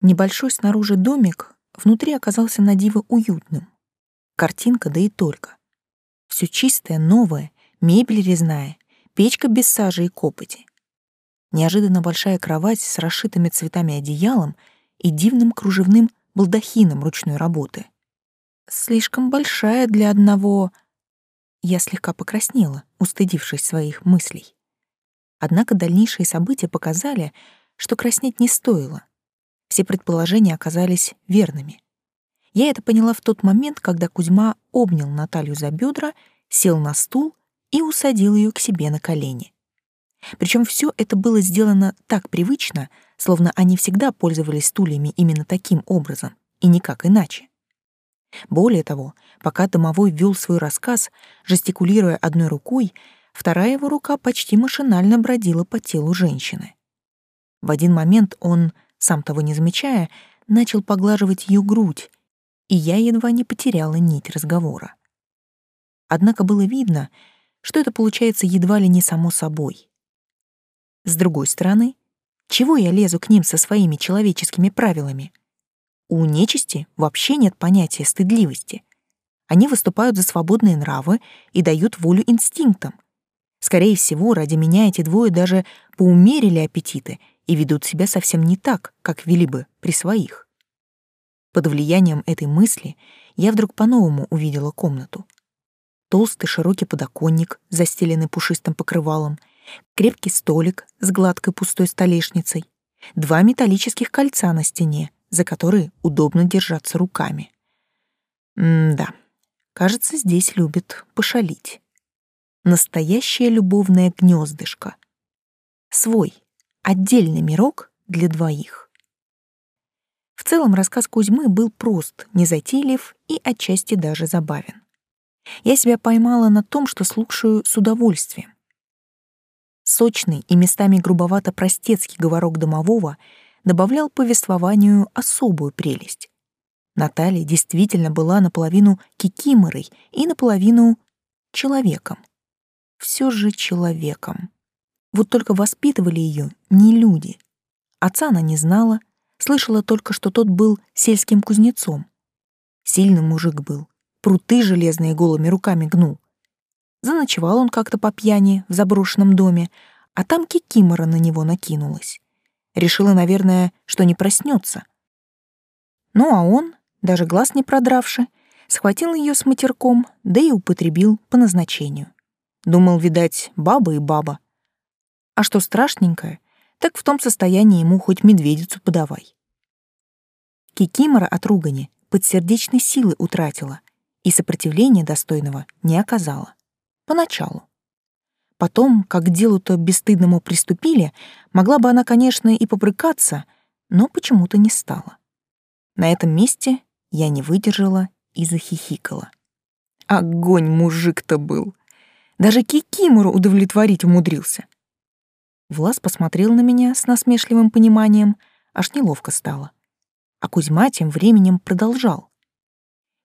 Небольшой снаружи домик внутри оказался на диво уютным. Картинка, да и только. Все чистое, новое, мебель резная, печка без сажи и копоти. Неожиданно большая кровать с расшитыми цветами одеялом и дивным кружевным балдахином ручной работы. Слишком большая для одного... Я слегка покраснела, устыдившись своих мыслей. Однако дальнейшие события показали, что краснеть не стоило. Все предположения оказались верными. Я это поняла в тот момент, когда Кузьма обнял Наталью за бедра, сел на стул и усадил ее к себе на колени. Причем все это было сделано так привычно, словно они всегда пользовались стульями именно таким образом, и никак иначе. Более того, пока домовой вел свой рассказ, жестикулируя одной рукой, вторая его рука почти машинально бродила по телу женщины. В один момент он, сам того не замечая, начал поглаживать ее грудь, и я едва не потеряла нить разговора. Однако было видно, что это получается едва ли не само собой. С другой стороны, чего я лезу к ним со своими человеческими правилами? У нечисти вообще нет понятия стыдливости. Они выступают за свободные нравы и дают волю инстинктам. Скорее всего, ради меня эти двое даже поумерили аппетиты и ведут себя совсем не так, как вели бы при своих. Под влиянием этой мысли я вдруг по-новому увидела комнату. Толстый широкий подоконник, застеленный пушистым покрывалом, крепкий столик с гладкой пустой столешницей, два металлических кольца на стене, за которые удобно держаться руками. М-да, кажется, здесь любят пошалить. Настоящее любовное гнездышко. Свой, отдельный мирок для двоих. В целом рассказ Кузьмы был прост, незатейлив и отчасти даже забавен. Я себя поймала на том, что слушаю с удовольствием. Сочный и местами грубовато-простецкий говорок домового добавлял повествованию особую прелесть. Наталья действительно была наполовину кикиморой и наполовину человеком. Все же человеком. Вот только воспитывали ее не люди. Отца она не знала, Слышала только, что тот был сельским кузнецом. Сильный мужик был, пруты железные голыми руками гнул. Заночевал он как-то по пьяни в заброшенном доме, а там кикимора на него накинулась. Решила, наверное, что не проснется. Ну а он, даже глаз не продравши, схватил ее с матерком, да и употребил по назначению. Думал, видать, баба и баба. А что страшненькое, так в том состоянии ему хоть медведицу подавай. Кикимора от ругани подсердечной силы утратила и сопротивления достойного не оказала. Поначалу. Потом, как делу-то бесстыдному приступили, могла бы она, конечно, и попрыкаться, но почему-то не стала. На этом месте я не выдержала и захихикала. Огонь мужик-то был! Даже Кикимору удовлетворить умудрился. Влас посмотрел на меня с насмешливым пониманием, аж неловко стало. А Кузьма тем временем продолжал.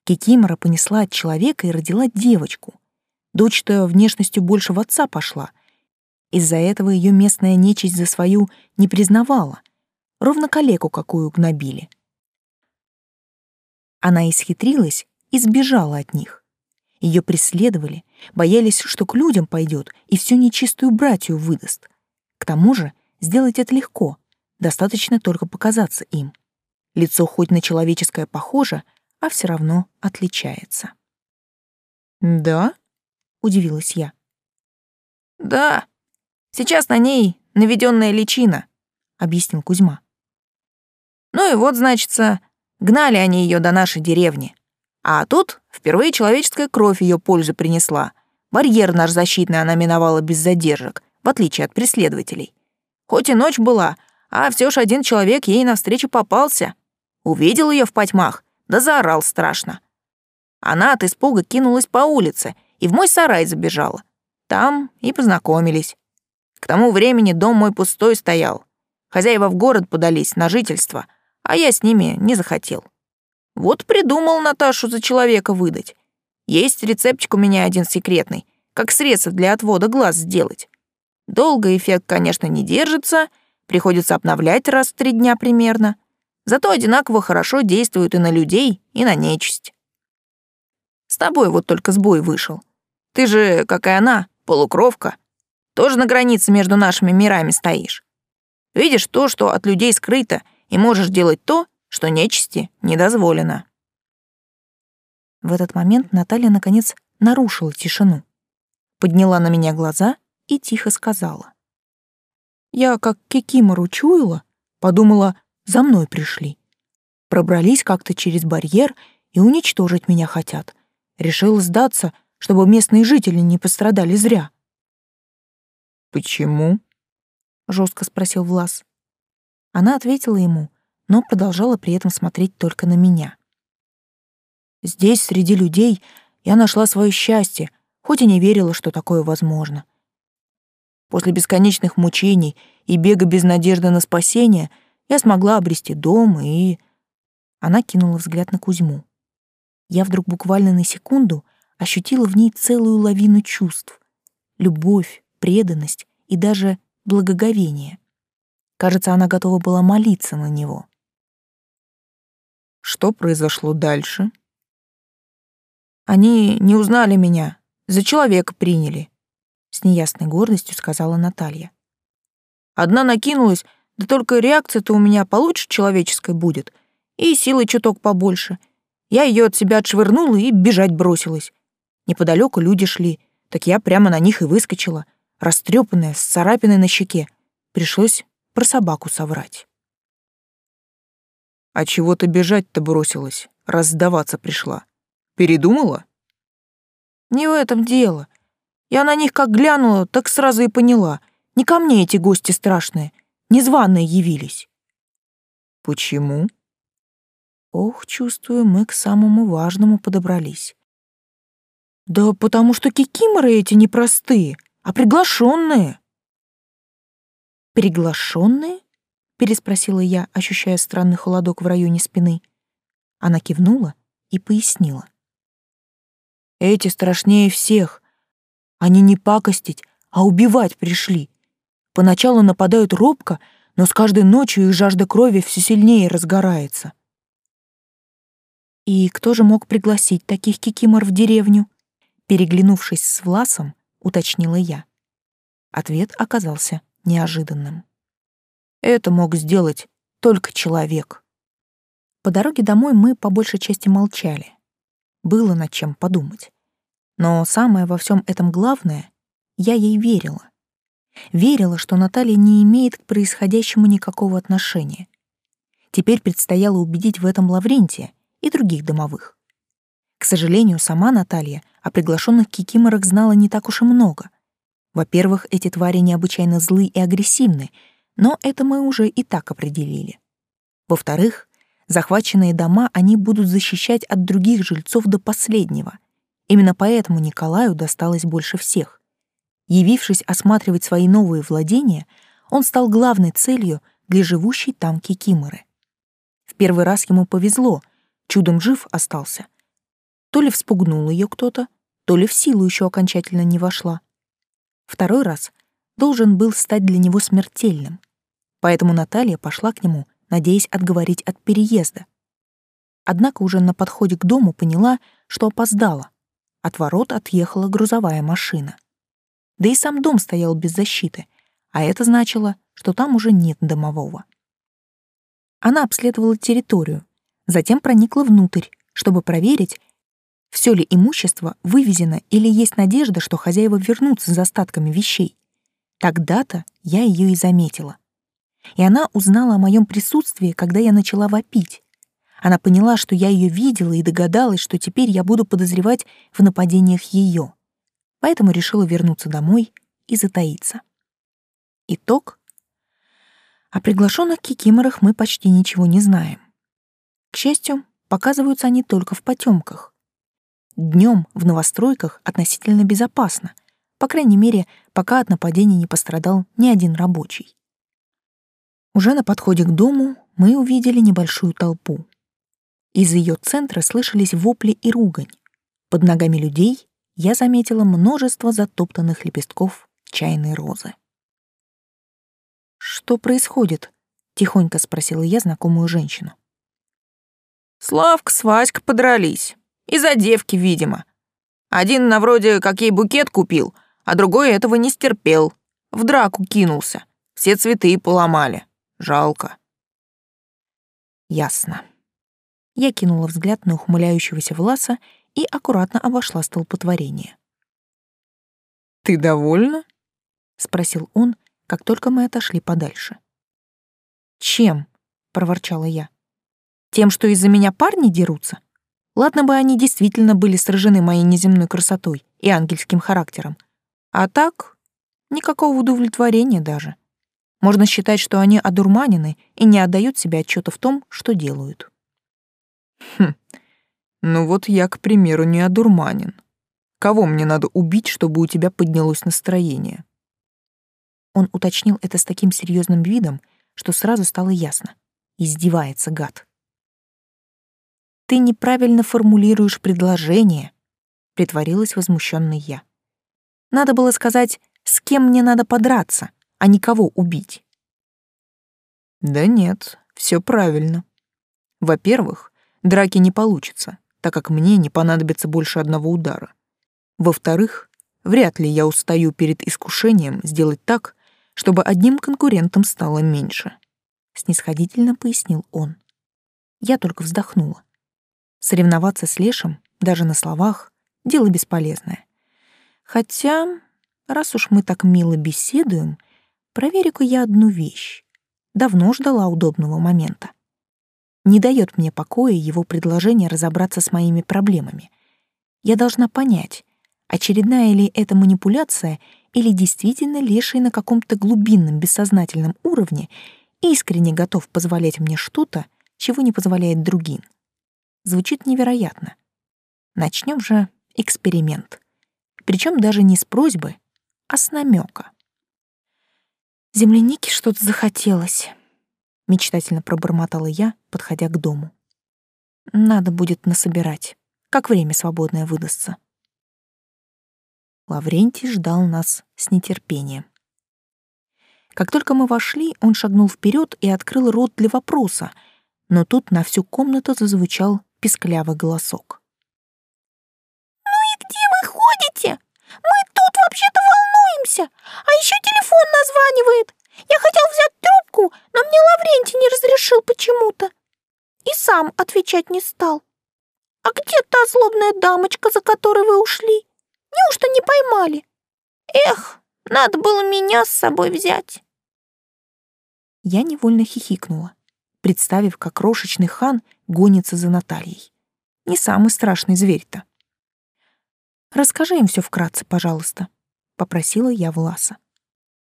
Кикимора понесла от человека и родила девочку. Дочь-то внешностью больше в отца пошла. Из-за этого ее местная нечисть за свою не признавала. Ровно калеку какую гнобили. Она исхитрилась и сбежала от них. Ее преследовали, боялись, что к людям пойдет и всю нечистую братью выдаст. К тому же сделать это легко, достаточно только показаться им. Лицо хоть на человеческое похоже, а все равно отличается. «Да?» — удивилась я. «Да, сейчас на ней наведенная личина», — объяснил Кузьма. «Ну и вот, значится, гнали они ее до нашей деревни. А тут впервые человеческая кровь ее пользу принесла. Барьер наш защитный она миновала без задержек, в отличие от преследователей. Хоть и ночь была, а все ж один человек ей навстречу попался. Увидел ее в потьмах, да заорал страшно. Она от испуга кинулась по улице и в мой сарай забежала. Там и познакомились. К тому времени дом мой пустой стоял. Хозяева в город подались на жительство, а я с ними не захотел. Вот придумал Наташу за человека выдать. Есть рецептик у меня один секретный, как средство для отвода глаз сделать. Долго эффект, конечно, не держится, приходится обновлять раз в три дня примерно. Зато одинаково хорошо действуют и на людей, и на нечисть. С тобой вот только сбой вышел. Ты же, как и она, полукровка. Тоже на границе между нашими мирами стоишь. Видишь то, что от людей скрыто, и можешь делать то, что нечисти не дозволено. В этот момент Наталья, наконец, нарушила тишину. Подняла на меня глаза и тихо сказала. Я, как кикимору чуяла, подумала, за мной пришли. Пробрались как-то через барьер и уничтожить меня хотят. Решила сдаться, чтобы местные жители не пострадали зря. «Почему?» — жестко спросил Влас. Она ответила ему, но продолжала при этом смотреть только на меня. Здесь, среди людей, я нашла свое счастье, хоть и не верила, что такое возможно. После бесконечных мучений и бега без надежды на спасение я смогла обрести дом и... Она кинула взгляд на Кузьму. Я вдруг буквально на секунду ощутила в ней целую лавину чувств. Любовь, преданность и даже благоговение. Кажется, она готова была молиться на него. Что произошло дальше? Они не узнали меня, за человека приняли, с неясной гордостью сказала Наталья. Одна накинулась, да только реакция-то у меня получше человеческой будет, и силы чуток побольше. Я ее от себя отшвырнула и бежать бросилась. Неподалеку люди шли, так я прямо на них и выскочила, растрепанная, с царапиной на щеке. Пришлось про собаку соврать. «А чего ты бежать-то бросилась, раз сдаваться пришла? Передумала?» «Не в этом дело. Я на них как глянула, так сразу и поняла. Не ко мне эти гости страшные, незваные явились». «Почему?» Ох, чувствую, мы к самому важному подобрались. Да потому что кикиморы эти непростые, а приглашенные. Приглашенные? переспросила я, ощущая странный холодок в районе спины. Она кивнула и пояснила. Эти страшнее всех. Они не пакостить, а убивать пришли. Поначалу нападают робко, но с каждой ночью их жажда крови все сильнее разгорается. И кто же мог пригласить таких кикимор в деревню? Переглянувшись с Власом, уточнила я. Ответ оказался неожиданным. Это мог сделать только человек. По дороге домой мы по большей части молчали. Было над чем подумать. Но самое во всем этом главное, я ей верила. Верила, что Наталья не имеет к происходящему никакого отношения. Теперь предстояло убедить в этом Лаврентия и других домовых. К сожалению, сама Наталья о приглашенных кикиморах знала не так уж и много. Во-первых, эти твари необычайно злы и агрессивны, но это мы уже и так определили. Во-вторых, захваченные дома они будут защищать от других жильцов до последнего. Именно поэтому Николаю досталось больше всех. Явившись осматривать свои новые владения, он стал главной целью для живущей там кикиморы. В первый раз ему повезло, чудом жив остался. То ли вспугнул ее кто-то, то ли в силу еще окончательно не вошла. Второй раз должен был стать для него смертельным. Поэтому Наталья пошла к нему, надеясь отговорить от переезда. Однако уже на подходе к дому поняла, что опоздала. От ворот отъехала грузовая машина. Да и сам дом стоял без защиты, а это значило, что там уже нет домового. Она обследовала территорию, затем проникла внутрь, чтобы проверить, все ли имущество вывезено или есть надежда, что хозяева вернутся за остатками вещей. Тогда-то я ее и заметила. И она узнала о моем присутствии, когда я начала вопить. Она поняла, что я ее видела и догадалась, что теперь я буду подозревать в нападениях ее. Поэтому решила вернуться домой и затаиться. Итог. О приглашенных кикиморах мы почти ничего не знаем. К счастью, показываются они только в потемках. Днем в новостройках относительно безопасно, по крайней мере, пока от нападений не пострадал ни один рабочий. Уже на подходе к дому мы увидели небольшую толпу. Из ее центра слышались вопли и ругань. Под ногами людей я заметила множество затоптанных лепестков чайной розы. «Что происходит?» Тихонько спросила я знакомую женщину. Славка с Васькой подрались. Из-за девки, видимо. Один на вроде как ей букет купил, а другой этого не стерпел. В драку кинулся. Все цветы поломали. Жалко. Ясно. Я кинула взгляд на ухмыляющегося Власа и аккуратно обошла столпотворение. «Ты довольна?» — спросил он, как только мы отошли подальше. «Чем?» — проворчала я. «Тем, что из-за меня парни дерутся? Ладно бы они действительно были сражены моей неземной красотой и ангельским характером. А так, никакого удовлетворения даже. Можно считать, что они одурманены и не отдают себе отчета в том, что делают». «Хм, ну вот я, к примеру, не одурманен. Кого мне надо убить, чтобы у тебя поднялось настроение?» Он уточнил это с таким серьезным видом, что сразу стало ясно. Издевается гад. «Ты неправильно формулируешь предложение», — притворилась возмущенной я. «Надо было сказать, с кем мне надо подраться, а никого убить». «Да нет, все правильно. Во-первых, драки не получится, так как мне не понадобится больше одного удара. Во-вторых, вряд ли я устаю перед искушением сделать так, чтобы одним конкурентом стало меньше. Снисходительно пояснил он. Я только вздохнула. Соревноваться с Лешем, даже на словах, дело бесполезное. Хотя, раз уж мы так мило беседуем, проверю-ка я одну вещь. Давно ждала удобного момента. Не дает мне покоя его предложение разобраться с моими проблемами. Я должна понять, очередная ли это манипуляция или действительно Леший на каком-то глубинном бессознательном уровне искренне готов позволять мне что-то, чего не позволяет другим. Звучит невероятно. Начнем же эксперимент. Причем даже не с просьбы, а с намека. Земляники что-то захотелось мечтательно пробормотала я, подходя к дому. Надо будет насобирать, как время свободное выдастся. Лаврентий ждал нас с нетерпением. Как только мы вошли, он шагнул вперед и открыл рот для вопроса, но тут на всю комнату зазвучал писклявый голосок. «Ну и где вы ходите? Мы тут вообще-то волнуемся, а еще телефон названивает. Я хотел взять трубку, но мне Лаврентий не разрешил почему-то. И сам отвечать не стал. А где та злобная дамочка, за которой вы ушли? Неужто не поймали? Эх, надо было меня с собой взять. Я невольно хихикнула, представив, как крошечный хан гонится за Натальей. Не самый страшный зверь-то. «Расскажи им все вкратце, пожалуйста», — попросила я Власа.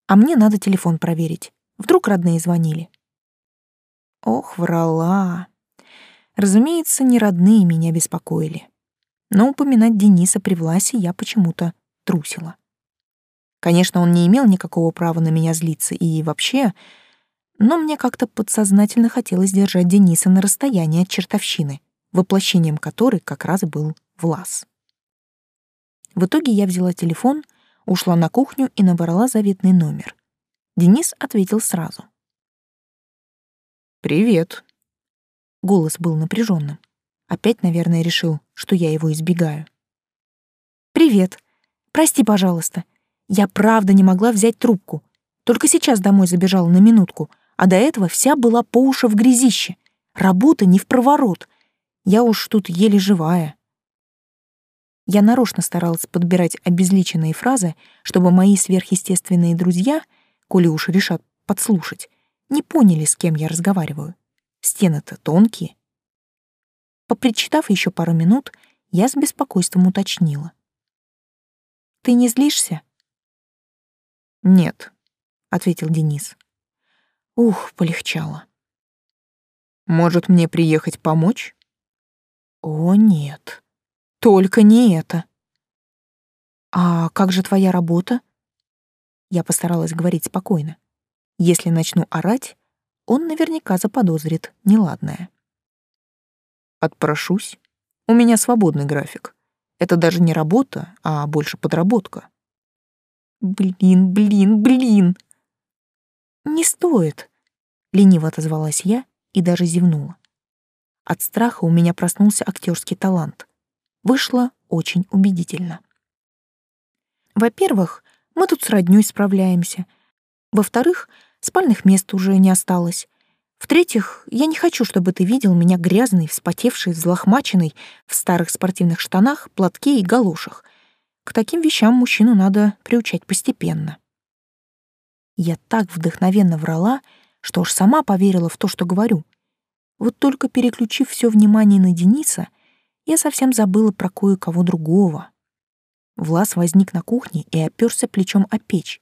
А мне надо телефон проверить. Вдруг родные звонили. Ох, врала. Разумеется, не родные меня беспокоили. Но упоминать Дениса при Власе я почему-то трусила. Конечно, он не имел никакого права на меня злиться и вообще, но мне как-то подсознательно хотелось держать Дениса на расстоянии от чертовщины, воплощением которой как раз был Влас. В итоге я взяла телефон — ушла на кухню и набрала заветный номер. Денис ответил сразу. «Привет». Голос был напряженным. Опять, наверное, решил, что я его избегаю. «Привет. Прости, пожалуйста. Я правда не могла взять трубку. Только сейчас домой забежала на минутку, а до этого вся была по уши в грязище. Работа не в проворот. Я уж тут еле живая. Я нарочно старалась подбирать обезличенные фразы, чтобы мои сверхъестественные друзья, коли уж решат подслушать, не поняли, с кем я разговариваю. Стены-то тонкие. Попричитав еще пару минут, я с беспокойством уточнила. «Ты не злишься?» «Нет», — ответил Денис. Ух, полегчало. «Может, мне приехать помочь?» «О, нет», только не это. А как же твоя работа? Я постаралась говорить спокойно. Если начну орать, он наверняка заподозрит неладное. Отпрошусь. У меня свободный график. Это даже не работа, а больше подработка. Блин, блин, блин. Не стоит. Лениво отозвалась я и даже зевнула. От страха у меня проснулся актерский талант. Вышло очень убедительно. Во-первых, мы тут с роднёй справляемся. Во-вторых, спальных мест уже не осталось. В-третьих, я не хочу, чтобы ты видел меня грязный, вспотевший, взлохмаченный, в старых спортивных штанах, платке и галошах. К таким вещам мужчину надо приучать постепенно. Я так вдохновенно врала, что уж сама поверила в то, что говорю. Вот только переключив все внимание на Дениса, я совсем забыла про кое-кого другого. Влас возник на кухне и оперся плечом о печь.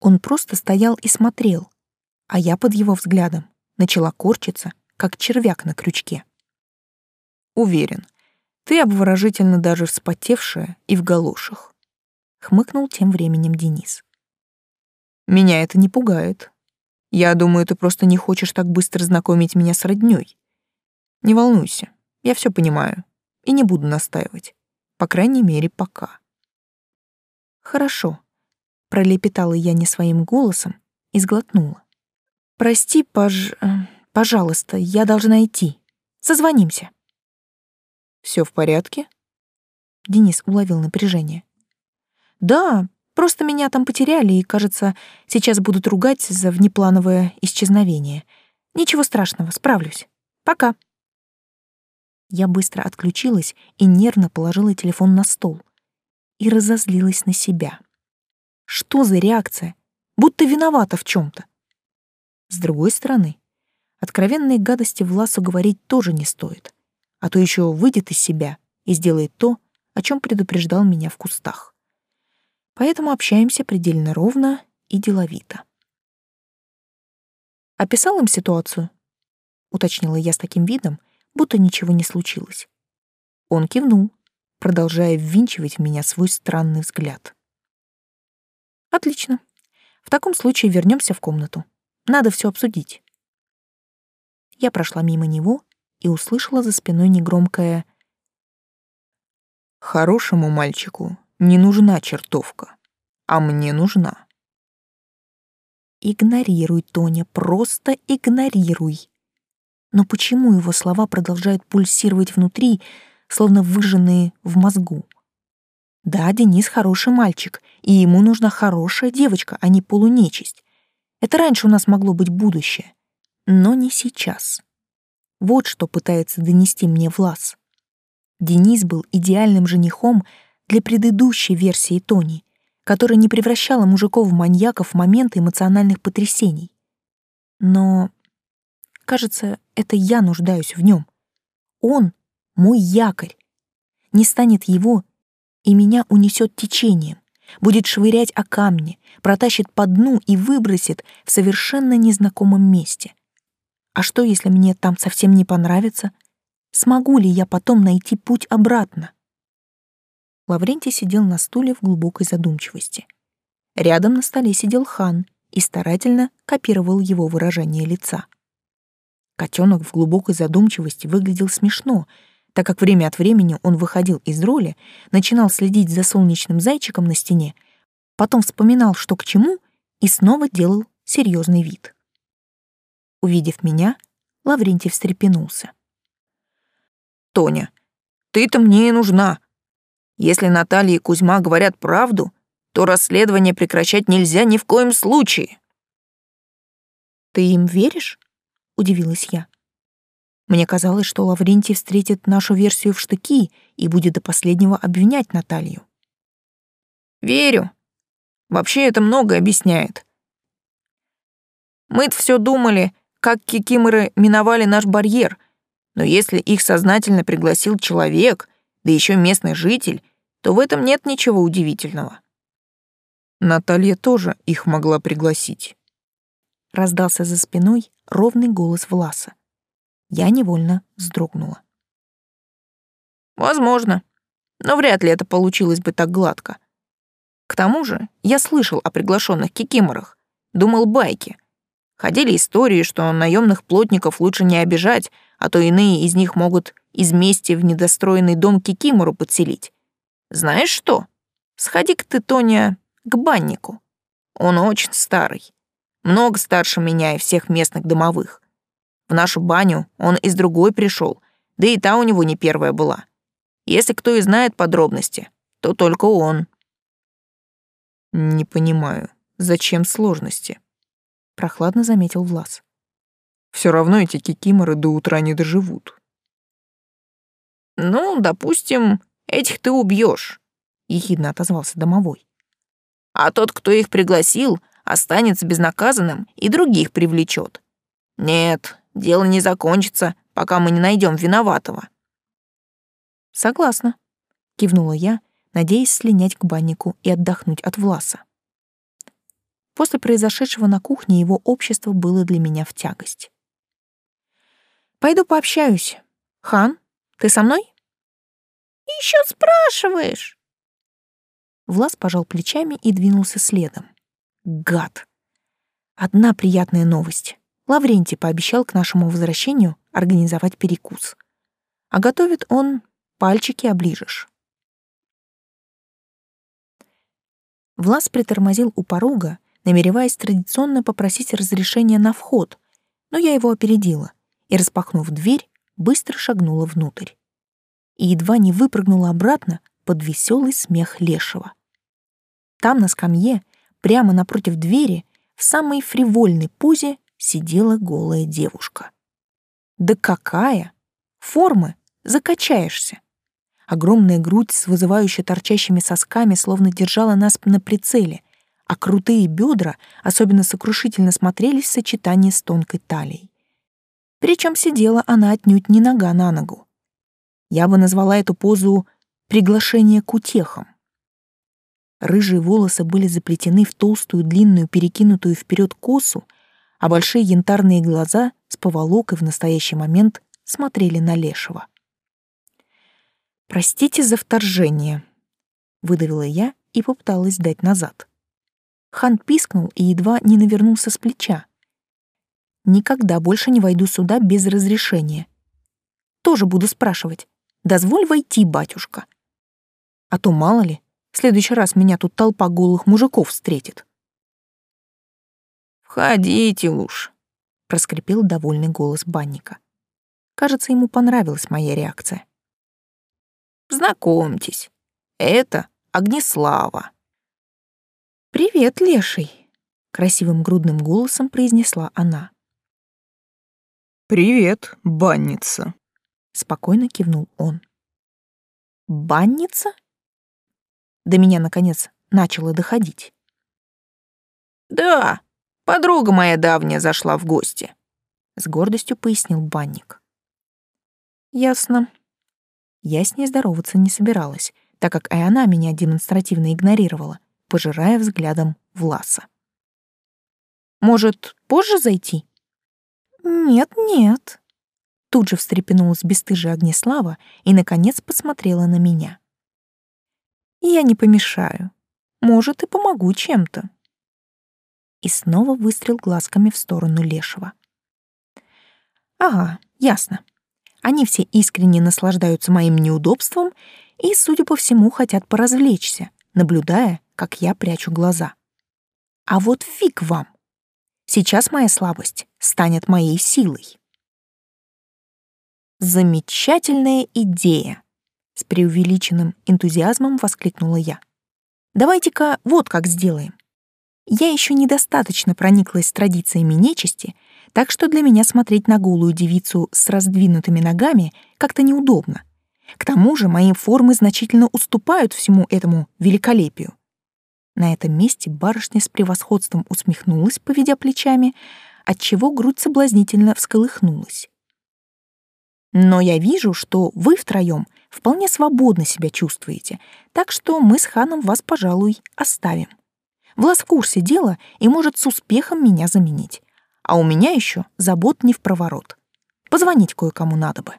Он просто стоял и смотрел, а я под его взглядом начала корчиться, как червяк на крючке. Уверен, ты обворожительно даже вспотевшая и в галошах. Хмыкнул тем временем Денис. Меня это не пугает. Я думаю, ты просто не хочешь так быстро знакомить меня с роднёй. Не волнуйся, я все понимаю и не буду настаивать. По крайней мере, пока. Хорошо, пролепетала я не своим голосом и сглотнула. Прости, пож... Э, пожалуйста, я должна идти. Созвонимся. Все в порядке? Денис уловил напряжение. Да, просто меня там потеряли и, кажется, сейчас будут ругать за внеплановое исчезновение. Ничего страшного, справлюсь. Пока. Я быстро отключилась и нервно положила телефон на стол. И разозлилась на себя. Что за реакция? Будто виновата в чем то с другой стороны, откровенные гадости Власу говорить тоже не стоит, а то еще выйдет из себя и сделает то, о чем предупреждал меня в кустах. Поэтому общаемся предельно ровно и деловито. «Описал им ситуацию?» — уточнила я с таким видом, будто ничего не случилось. Он кивнул, продолжая ввинчивать в меня свой странный взгляд. «Отлично. В таком случае вернемся в комнату. Надо все обсудить. Я прошла мимо него и услышала за спиной негромкое «Хорошему мальчику не нужна чертовка, а мне нужна». Игнорируй, Тоня, просто игнорируй. Но почему его слова продолжают пульсировать внутри, словно выжженные в мозгу? Да, Денис хороший мальчик, и ему нужна хорошая девочка, а не полунечисть. Это раньше у нас могло быть будущее, но не сейчас. Вот что пытается донести мне Влас. Денис был идеальным женихом для предыдущей версии Тони, которая не превращала мужиков в маньяков в моменты эмоциональных потрясений. Но, кажется, это я нуждаюсь в нем. Он — мой якорь. Не станет его, и меня унесет течением будет швырять о камни, протащит по дну и выбросит в совершенно незнакомом месте. А что, если мне там совсем не понравится? Смогу ли я потом найти путь обратно? Лаврентий сидел на стуле в глубокой задумчивости. Рядом на столе сидел хан и старательно копировал его выражение лица. Котенок в глубокой задумчивости выглядел смешно, так как время от времени он выходил из роли, начинал следить за солнечным зайчиком на стене, потом вспоминал, что к чему, и снова делал серьезный вид. Увидев меня, Лаврентий встрепенулся. «Тоня, ты-то мне и нужна. Если Наталья и Кузьма говорят правду, то расследование прекращать нельзя ни в коем случае». «Ты им веришь?» — удивилась я. Мне казалось, что Лаврентий встретит нашу версию в штыки и будет до последнего обвинять Наталью. Верю. Вообще это многое объясняет. Мы-то все думали, как кикиморы миновали наш барьер, но если их сознательно пригласил человек, да еще местный житель, то в этом нет ничего удивительного. Наталья тоже их могла пригласить. Раздался за спиной ровный голос Власа. Я невольно вздрогнула. Возможно, но вряд ли это получилось бы так гладко. К тому же я слышал о приглашенных кикиморах, думал байки. Ходили истории, что наемных плотников лучше не обижать, а то иные из них могут из мести в недостроенный дом кикимору подселить. Знаешь что? Сходи-ка ты, Тоня, к баннику. Он очень старый. Много старше меня и всех местных домовых. В нашу баню он из другой пришел, да и та у него не первая была. Если кто и знает подробности, то только он. Не понимаю, зачем сложности? Прохладно заметил Влас. Все равно эти кикиморы до утра не доживут. Ну, допустим, этих ты убьешь, ехидно отозвался домовой. А тот, кто их пригласил, останется безнаказанным и других привлечет. Нет, дело не закончится, пока мы не найдем виноватого. Согласна, кивнула я, надеясь слинять к баннику и отдохнуть от Власа. После произошедшего на кухне его общество было для меня в тягость. Пойду пообщаюсь. Хан, ты со мной? Еще спрашиваешь. Влас пожал плечами и двинулся следом. Гад. Одна приятная новость. Лаврентий пообещал к нашему возвращению организовать перекус. А готовит он пальчики оближешь. Влас притормозил у порога, намереваясь традиционно попросить разрешения на вход, но я его опередила и, распахнув дверь, быстро шагнула внутрь. И едва не выпрыгнула обратно под веселый смех Лешего. Там на скамье, прямо напротив двери, в самой фривольной позе сидела голая девушка. Да какая! Формы закачаешься. Огромная грудь с вызывающе торчащими сосками словно держала нас на прицеле, а крутые бедра особенно сокрушительно смотрелись в сочетании с тонкой талией. Причем сидела она отнюдь не нога на ногу. Я бы назвала эту позу «приглашение к утехам». Рыжие волосы были заплетены в толстую длинную перекинутую вперед косу, а большие янтарные глаза с поволокой в настоящий момент смотрели на Лешего. «Простите за вторжение», — выдавила я и попыталась дать назад. Хан пискнул и едва не навернулся с плеча. «Никогда больше не войду сюда без разрешения. Тоже буду спрашивать, дозволь войти, батюшка. А то, мало ли, в следующий раз меня тут толпа голых мужиков встретит». «Входите уж», — проскрипел довольный голос банника. Кажется, ему понравилась моя реакция. Знакомьтесь, это Огнеслава». «Привет, леший», — красивым грудным голосом произнесла она. «Привет, банница», — спокойно кивнул он. «Банница?» До меня, наконец, начало доходить. «Да, подруга моя давняя зашла в гости», — с гордостью пояснил банник. «Ясно», я с ней здороваться не собиралась, так как и она меня демонстративно игнорировала, пожирая взглядом Власа. «Может, позже зайти?» «Нет-нет», Тут же встрепенулась бесстыжая Огнеслава и, наконец, посмотрела на меня. «Я не помешаю. Может, и помогу чем-то». И снова выстрел глазками в сторону Лешего. «Ага, ясно. Они все искренне наслаждаются моим неудобством и, судя по всему, хотят поразвлечься, наблюдая, как я прячу глаза. А вот фиг вам. Сейчас моя слабость станет моей силой. Замечательная идея, с преувеличенным энтузиазмом воскликнула я. Давайте-ка вот как сделаем. Я еще недостаточно прониклась традициями нечисти, так что для меня смотреть на голую девицу с раздвинутыми ногами как-то неудобно. К тому же мои формы значительно уступают всему этому великолепию. На этом месте барышня с превосходством усмехнулась, поведя плечами, отчего грудь соблазнительно всколыхнулась. Но я вижу, что вы втроем вполне свободно себя чувствуете, так что мы с Ханом вас, пожалуй, оставим. Влас в курсе дела и может с успехом меня заменить а у меня еще забот не в проворот. Позвонить кое-кому надо бы.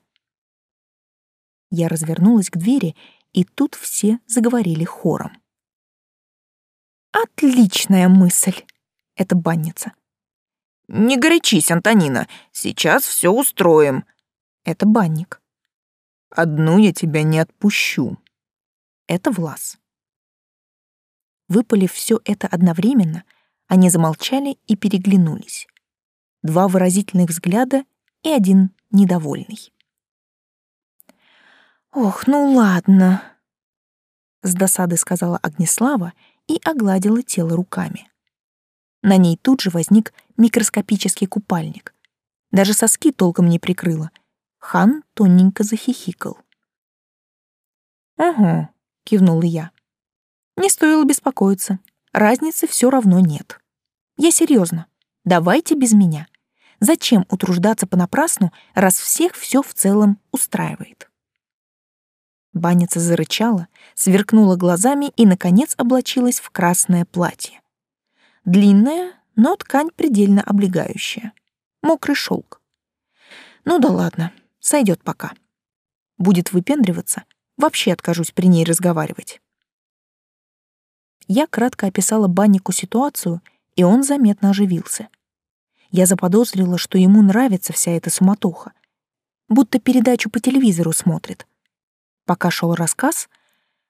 Я развернулась к двери, и тут все заговорили хором. «Отличная мысль!» — это банница. «Не горячись, Антонина, сейчас все устроим». Это банник. «Одну я тебя не отпущу». Это Влас. Выпалив все это одновременно — Они замолчали и переглянулись. Два выразительных взгляда и один недовольный. «Ох, ну ладно», — с досадой сказала Огнеслава и огладила тело руками. На ней тут же возник микроскопический купальник. Даже соски толком не прикрыла. Хан тоненько захихикал. «Угу», — кивнула я. «Не стоило беспокоиться. Разницы все равно нет. Я серьезно. Давайте без меня. Зачем утруждаться понапрасну, раз всех все в целом устраивает?» Банница зарычала, сверкнула глазами и, наконец, облачилась в красное платье. Длинное, но ткань предельно облегающая. Мокрый шелк. Ну да ладно, сойдет пока. Будет выпендриваться, вообще откажусь при ней разговаривать. Я кратко описала баннику ситуацию, и он заметно оживился. Я заподозрила, что ему нравится вся эта суматоха, будто передачу по телевизору смотрит — Пока шел рассказ,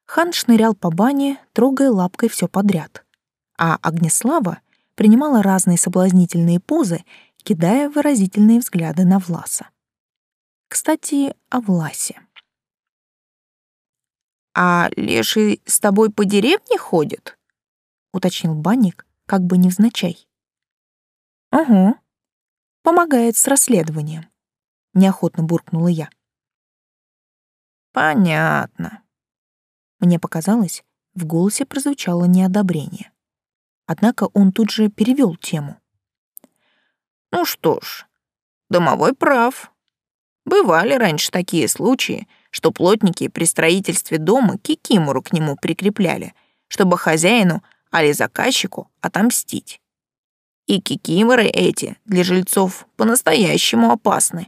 хан шнырял по бане, трогая лапкой все подряд. А Огнеслава принимала разные соблазнительные позы, кидая выразительные взгляды на Власа. Кстати, о Власе. «А леший с тобой по деревне ходит?» — уточнил банник, как бы невзначай. «Угу. Помогает с расследованием», — неохотно буркнула я. Понятно. Мне показалось, в голосе прозвучало неодобрение. Однако он тут же перевел тему. Ну что ж, домовой прав. Бывали раньше такие случаи, что плотники при строительстве дома кикимору к нему прикрепляли, чтобы хозяину, али заказчику, отомстить. И кикиморы эти для жильцов по-настоящему опасны,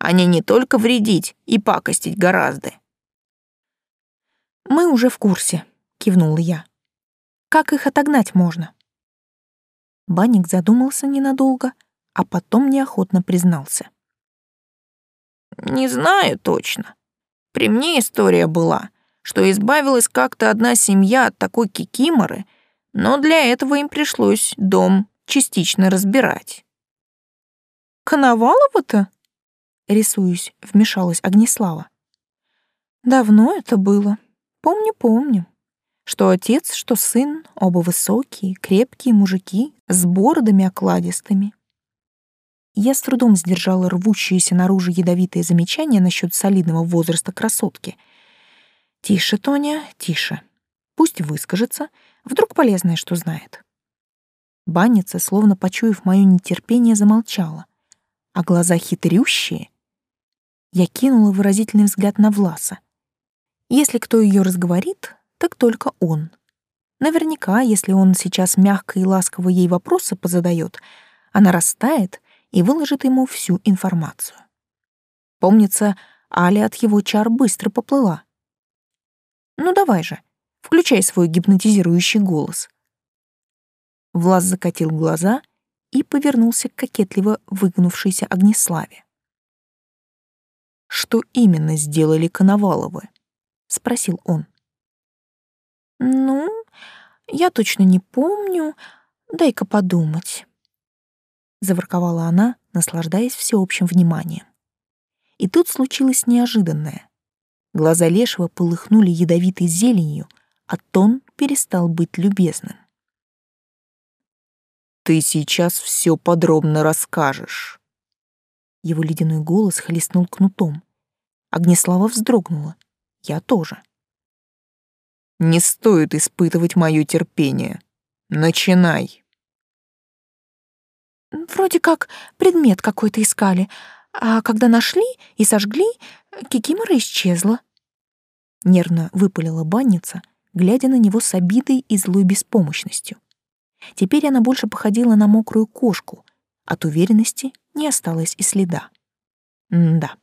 они не только вредить и пакостить гораздо. «Мы уже в курсе», — кивнула я. «Как их отогнать можно?» Банник задумался ненадолго, а потом неохотно признался. «Не знаю точно. При мне история была, что избавилась как-то одна семья от такой кикиморы, но для этого им пришлось дом частично разбирать». «Коновалова-то?» рисуюсь, вмешалась Огнеслава. Давно это было. Помню, помню. Что отец, что сын, оба высокие, крепкие мужики, с бородами окладистыми. Я с трудом сдержала рвущееся наружу ядовитое замечание насчет солидного возраста красотки. Тише, Тоня, тише. Пусть выскажется, вдруг полезное, что знает. Банница, словно почуяв мое нетерпение, замолчала, а глаза хитрющие я кинула выразительный взгляд на Власа. Если кто ее разговорит, так только он. Наверняка, если он сейчас мягко и ласково ей вопросы позадает, она растает и выложит ему всю информацию. Помнится, Аля от его чар быстро поплыла. «Ну давай же, включай свой гипнотизирующий голос». Влас закатил глаза и повернулся к кокетливо выгнувшейся Огнеславе. «Что именно сделали Коноваловы?» — спросил он. «Ну, я точно не помню. Дай-ка подумать». Заворковала она, наслаждаясь всеобщим вниманием. И тут случилось неожиданное. Глаза Лешего полыхнули ядовитой зеленью, а тон перестал быть любезным. «Ты сейчас все подробно расскажешь». Его ледяной голос хлестнул кнутом. Огнеслава вздрогнула. Я тоже. «Не стоит испытывать мое терпение. Начинай!» «Вроде как предмет какой-то искали, а когда нашли и сожгли, Кикимора исчезла». Нервно выпалила банница, глядя на него с обидой и злой беспомощностью. Теперь она больше походила на мокрую кошку, от уверенности не осталось и следа. М да,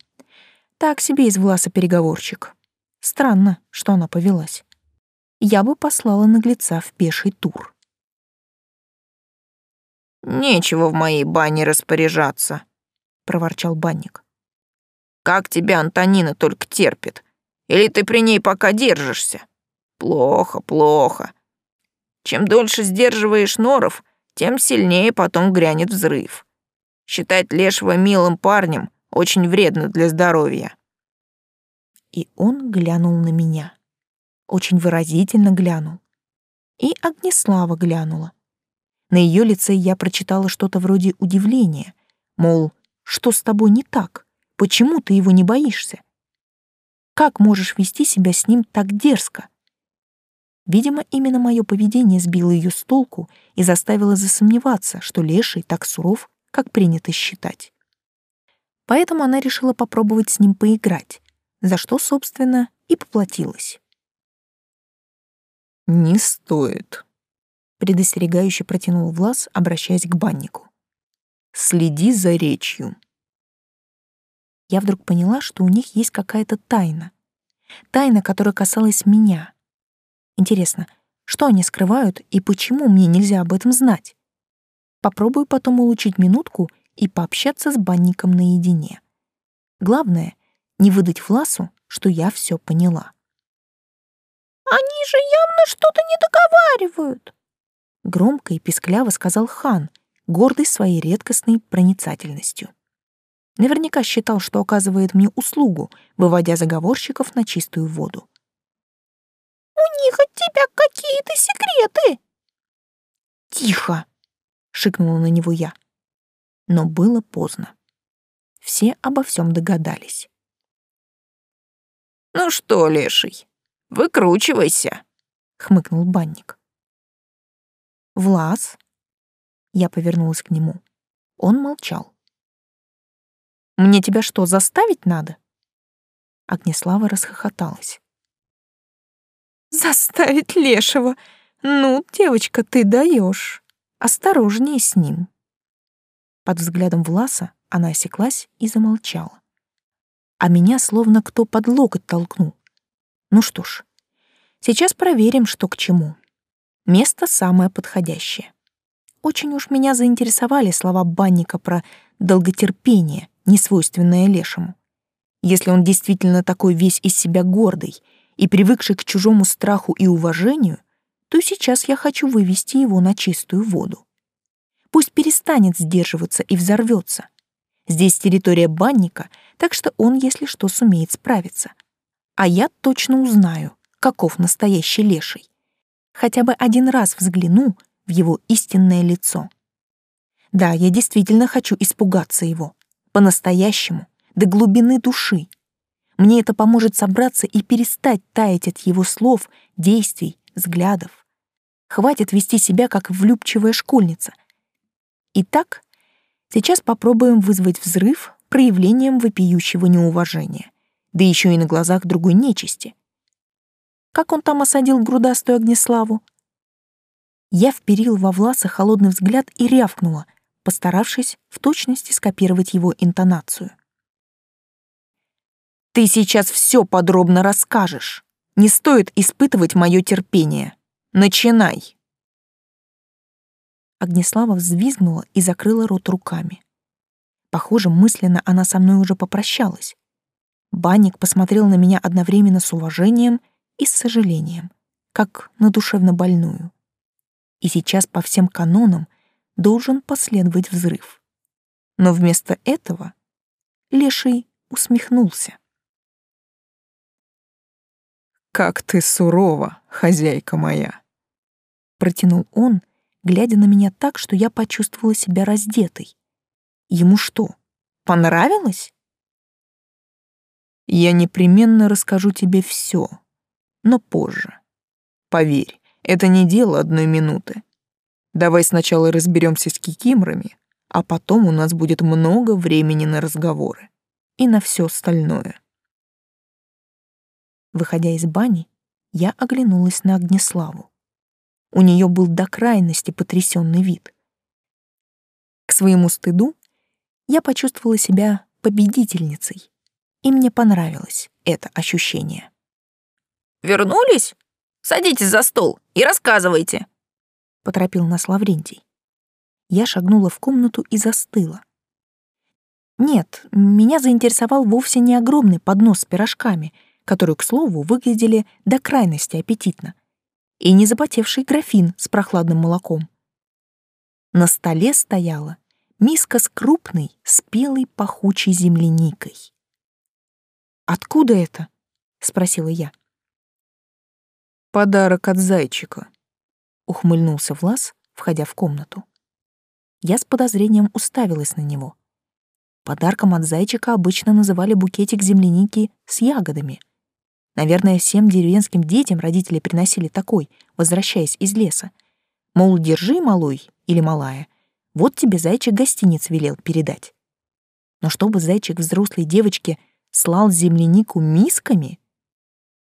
так себе из Власа переговорщик. Странно, что она повелась. Я бы послала наглеца в пеший тур. «Нечего в моей бане распоряжаться», — проворчал банник. «Как тебя Антонина только терпит? Или ты при ней пока держишься? Плохо, плохо. Чем дольше сдерживаешь норов, тем сильнее потом грянет взрыв. Считать Лешего милым парнем очень вредно для здоровья. И он глянул на меня. Очень выразительно глянул. И Огнеслава глянула. На ее лице я прочитала что-то вроде удивления, мол, что с тобой не так? Почему ты его не боишься? Как можешь вести себя с ним так дерзко? Видимо, именно мое поведение сбило ее с толку и заставило засомневаться, что леший так суров, как принято считать. Поэтому она решила попробовать с ним поиграть, за что, собственно, и поплатилась. «Не стоит», — предостерегающе протянул Влас, обращаясь к баннику. «Следи за речью». Я вдруг поняла, что у них есть какая-то тайна. Тайна, которая касалась меня. Интересно, что они скрывают и почему мне нельзя об этом знать? Попробую потом улучшить минутку и пообщаться с банником наедине. Главное — не выдать Власу, что я все поняла. «Они же явно что-то не договаривают!» Громко и пискляво сказал хан, гордый своей редкостной проницательностью. Наверняка считал, что оказывает мне услугу, выводя заговорщиков на чистую воду. «У них от тебя какие-то секреты!» «Тихо!» — шикнула на него я. Но было поздно. Все обо всем догадались. «Ну что, леший, выкручивайся!» — хмыкнул банник. «Влас?» Я повернулась к нему. Он молчал. Мне тебя что, заставить надо?» Огнеслава расхохоталась. «Заставить Лешего? Ну, девочка, ты даешь. Осторожнее с ним». Под взглядом Власа она осеклась и замолчала. А меня словно кто под локоть толкнул. Ну что ж, сейчас проверим, что к чему. Место самое подходящее. Очень уж меня заинтересовали слова банника про долготерпение не свойственное лешему. Если он действительно такой весь из себя гордый и привыкший к чужому страху и уважению, то сейчас я хочу вывести его на чистую воду. Пусть перестанет сдерживаться и взорвется. Здесь территория банника, так что он, если что, сумеет справиться. А я точно узнаю, каков настоящий леший. Хотя бы один раз взгляну в его истинное лицо. Да, я действительно хочу испугаться его по-настоящему, до глубины души. Мне это поможет собраться и перестать таять от его слов, действий, взглядов. Хватит вести себя как влюбчивая школьница. Итак, сейчас попробуем вызвать взрыв проявлением вопиющего неуважения, да еще и на глазах другой нечисти. Как он там осадил грудастую Огнеславу? Я вперил во Власа холодный взгляд и рявкнула, постаравшись в точности скопировать его интонацию. «Ты сейчас все подробно расскажешь. Не стоит испытывать мое терпение. Начинай!» Огнеслава взвизгнула и закрыла рот руками. Похоже, мысленно она со мной уже попрощалась. Банник посмотрел на меня одновременно с уважением и с сожалением, как на душевно больную. И сейчас по всем канонам должен последовать взрыв. Но вместо этого Леший усмехнулся. «Как ты сурова, хозяйка моя!» Протянул он, глядя на меня так, что я почувствовала себя раздетой. Ему что, понравилось? «Я непременно расскажу тебе все, но позже. Поверь, это не дело одной минуты. Давай сначала разберемся с кикимрами, а потом у нас будет много времени на разговоры и на все остальное. Выходя из бани, я оглянулась на Огнеславу. У нее был до крайности потрясенный вид. К своему стыду я почувствовала себя победительницей, и мне понравилось это ощущение. «Вернулись? Садитесь за стол и рассказывайте», поторопил нас Лаврентий. Я шагнула в комнату и застыла. Нет, меня заинтересовал вовсе не огромный поднос с пирожками, которые, к слову, выглядели до крайности аппетитно, и не запотевший графин с прохладным молоком. На столе стояла миска с крупной, спелой, пахучей земляникой. «Откуда это?» — спросила я. «Подарок от зайчика», — ухмыльнулся Влас, входя в комнату. Я с подозрением уставилась на него. Подарком от зайчика обычно называли букетик земляники с ягодами. Наверное, всем деревенским детям родители приносили такой, возвращаясь из леса. Мол, держи, малой или малая, вот тебе зайчик гостиниц велел передать. Но чтобы зайчик взрослой девочке слал землянику мисками,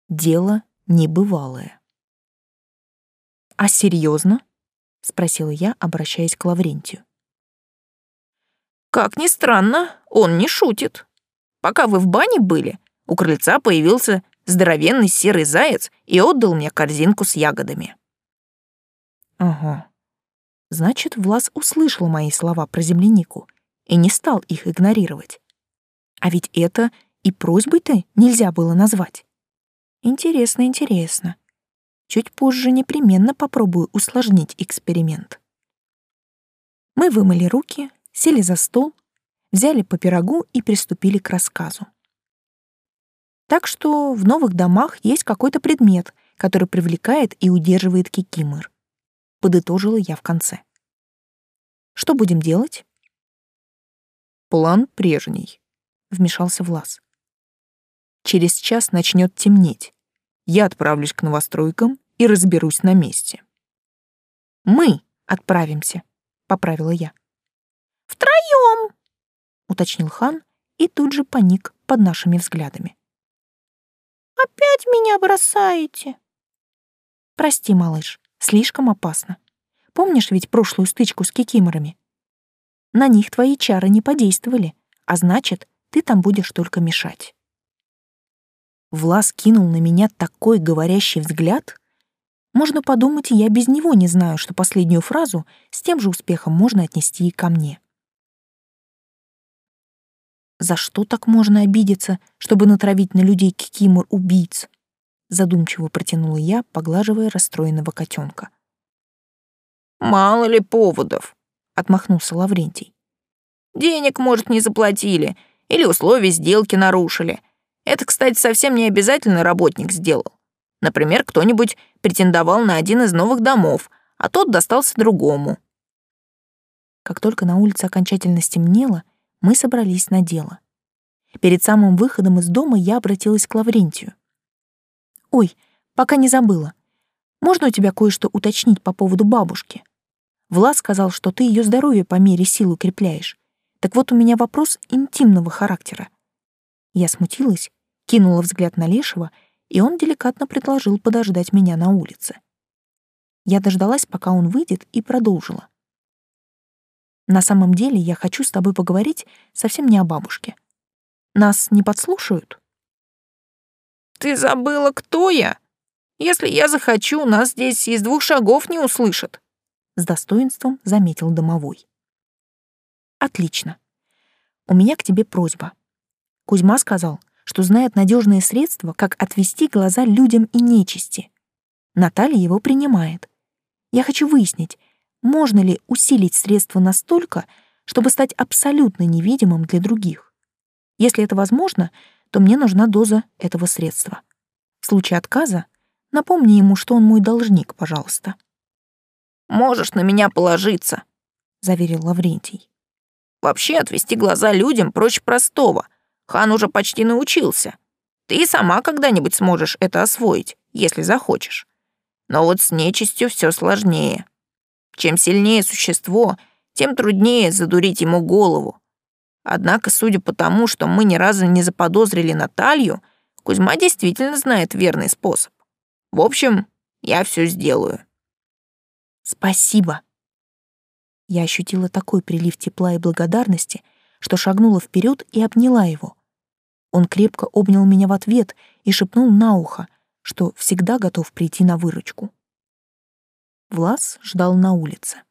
дело небывалое. «А серьезно? спросила я, обращаясь к Лаврентию. «Как ни странно, он не шутит. Пока вы в бане были, у крыльца появился здоровенный серый заяц и отдал мне корзинку с ягодами». «Ага, Значит, Влас услышал мои слова про землянику и не стал их игнорировать. А ведь это и просьбой-то нельзя было назвать. Интересно, интересно. Чуть позже непременно попробую усложнить эксперимент. Мы вымыли руки, сели за стол, взяли по пирогу и приступили к рассказу. Так что в новых домах есть какой-то предмет, который привлекает и удерживает кикимор подытожила я в конце. Что будем делать? План прежний, вмешался Влас. Через час начнет темнеть. Я отправлюсь к новостройкам и разберусь на месте. Мы отправимся, поправила я. Втроем, уточнил хан и тут же паник под нашими взглядами. Опять меня бросаете? Прости, малыш, Слишком опасно. Помнишь ведь прошлую стычку с кикиморами? На них твои чары не подействовали, а значит, ты там будешь только мешать. Влас кинул на меня такой говорящий взгляд. Можно подумать, я без него не знаю, что последнюю фразу с тем же успехом можно отнести и ко мне. За что так можно обидеться, чтобы натравить на людей кикимор убийц? задумчиво протянула я, поглаживая расстроенного котенка. Мало ли поводов, отмахнулся Лаврентий. Денег, может, не заплатили или условия сделки нарушили. Это, кстати, совсем не обязательно работник сделал. Например, кто-нибудь претендовал на один из новых домов, а тот достался другому. Как только на улице окончательно стемнело, мы собрались на дело. Перед самым выходом из дома я обратилась к Лаврентию. Ой, пока не забыла. Можно у тебя кое-что уточнить по поводу бабушки? Влас сказал, что ты ее здоровье по мере сил укрепляешь. Так вот у меня вопрос интимного характера. Я смутилась, кинула взгляд на Лешего, и он деликатно предложил подождать меня на улице. Я дождалась, пока он выйдет, и продолжила. На самом деле я хочу с тобой поговорить совсем не о бабушке. Нас не подслушают? Ты забыла, кто я? Если я захочу, нас здесь из двух шагов не услышат. С достоинством заметил домовой. Отлично. У меня к тебе просьба. Кузьма сказал, что знает надежные средства, как отвести глаза людям и нечисти. Наталья его принимает. Я хочу выяснить, можно ли усилить средства настолько, чтобы стать абсолютно невидимым для других. Если это возможно, то мне нужна доза этого средства. В случае отказа напомни ему, что он мой должник, пожалуйста. «Можешь на меня положиться», — заверил Лаврентий. «Вообще отвести глаза людям проще простого. Хан уже почти научился. Ты сама когда-нибудь сможешь это освоить, если захочешь. Но вот с нечистью все сложнее. Чем сильнее существо, тем труднее задурить ему голову. Однако, судя по тому, что мы ни разу не заподозрили Наталью, Кузьма действительно знает верный способ. В общем, я все сделаю. Спасибо. Я ощутила такой прилив тепла и благодарности, что шагнула вперед и обняла его. Он крепко обнял меня в ответ и шепнул на ухо, что всегда готов прийти на выручку. Влас ждал на улице.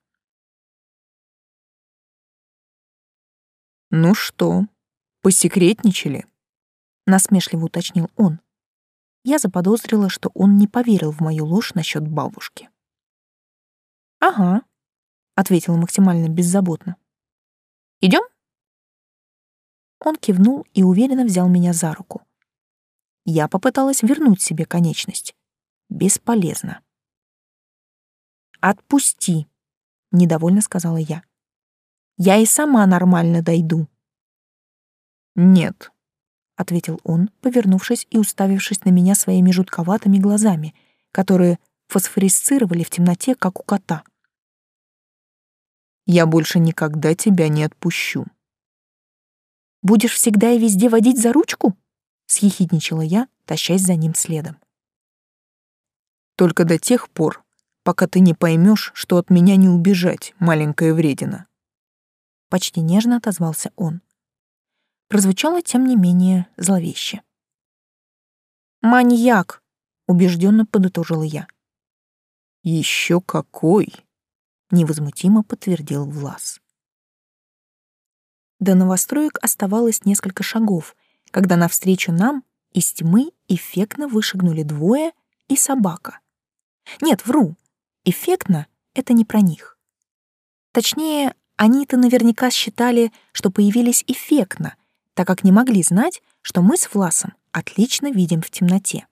«Ну что, посекретничали?» — насмешливо уточнил он. Я заподозрила, что он не поверил в мою ложь насчет бабушки. «Ага», ответила максимально беззаботно. Идем? Он кивнул и уверенно взял меня за руку. Я попыталась вернуть себе конечность. Бесполезно. «Отпусти», — недовольно сказала я. «Я и сама нормально дойду». «Нет», — ответил он, повернувшись и уставившись на меня своими жутковатыми глазами, которые фосфорисцировали в темноте, как у кота. «Я больше никогда тебя не отпущу». «Будешь всегда и везде водить за ручку?» — съехидничала я, тащась за ним следом. «Только до тех пор, пока ты не поймешь, что от меня не убежать, маленькая вредина». Почти нежно отозвался он. Прозвучало, тем не менее, зловеще. «Маньяк!» — убежденно подытожила я. Еще какой!» — невозмутимо подтвердил Влас. До новостроек оставалось несколько шагов, когда навстречу нам из тьмы эффектно вышагнули двое и собака. Нет, вру, эффектно — это не про них. Точнее, они-то наверняка считали, что появились эффектно, так как не могли знать, что мы с Власом отлично видим в темноте.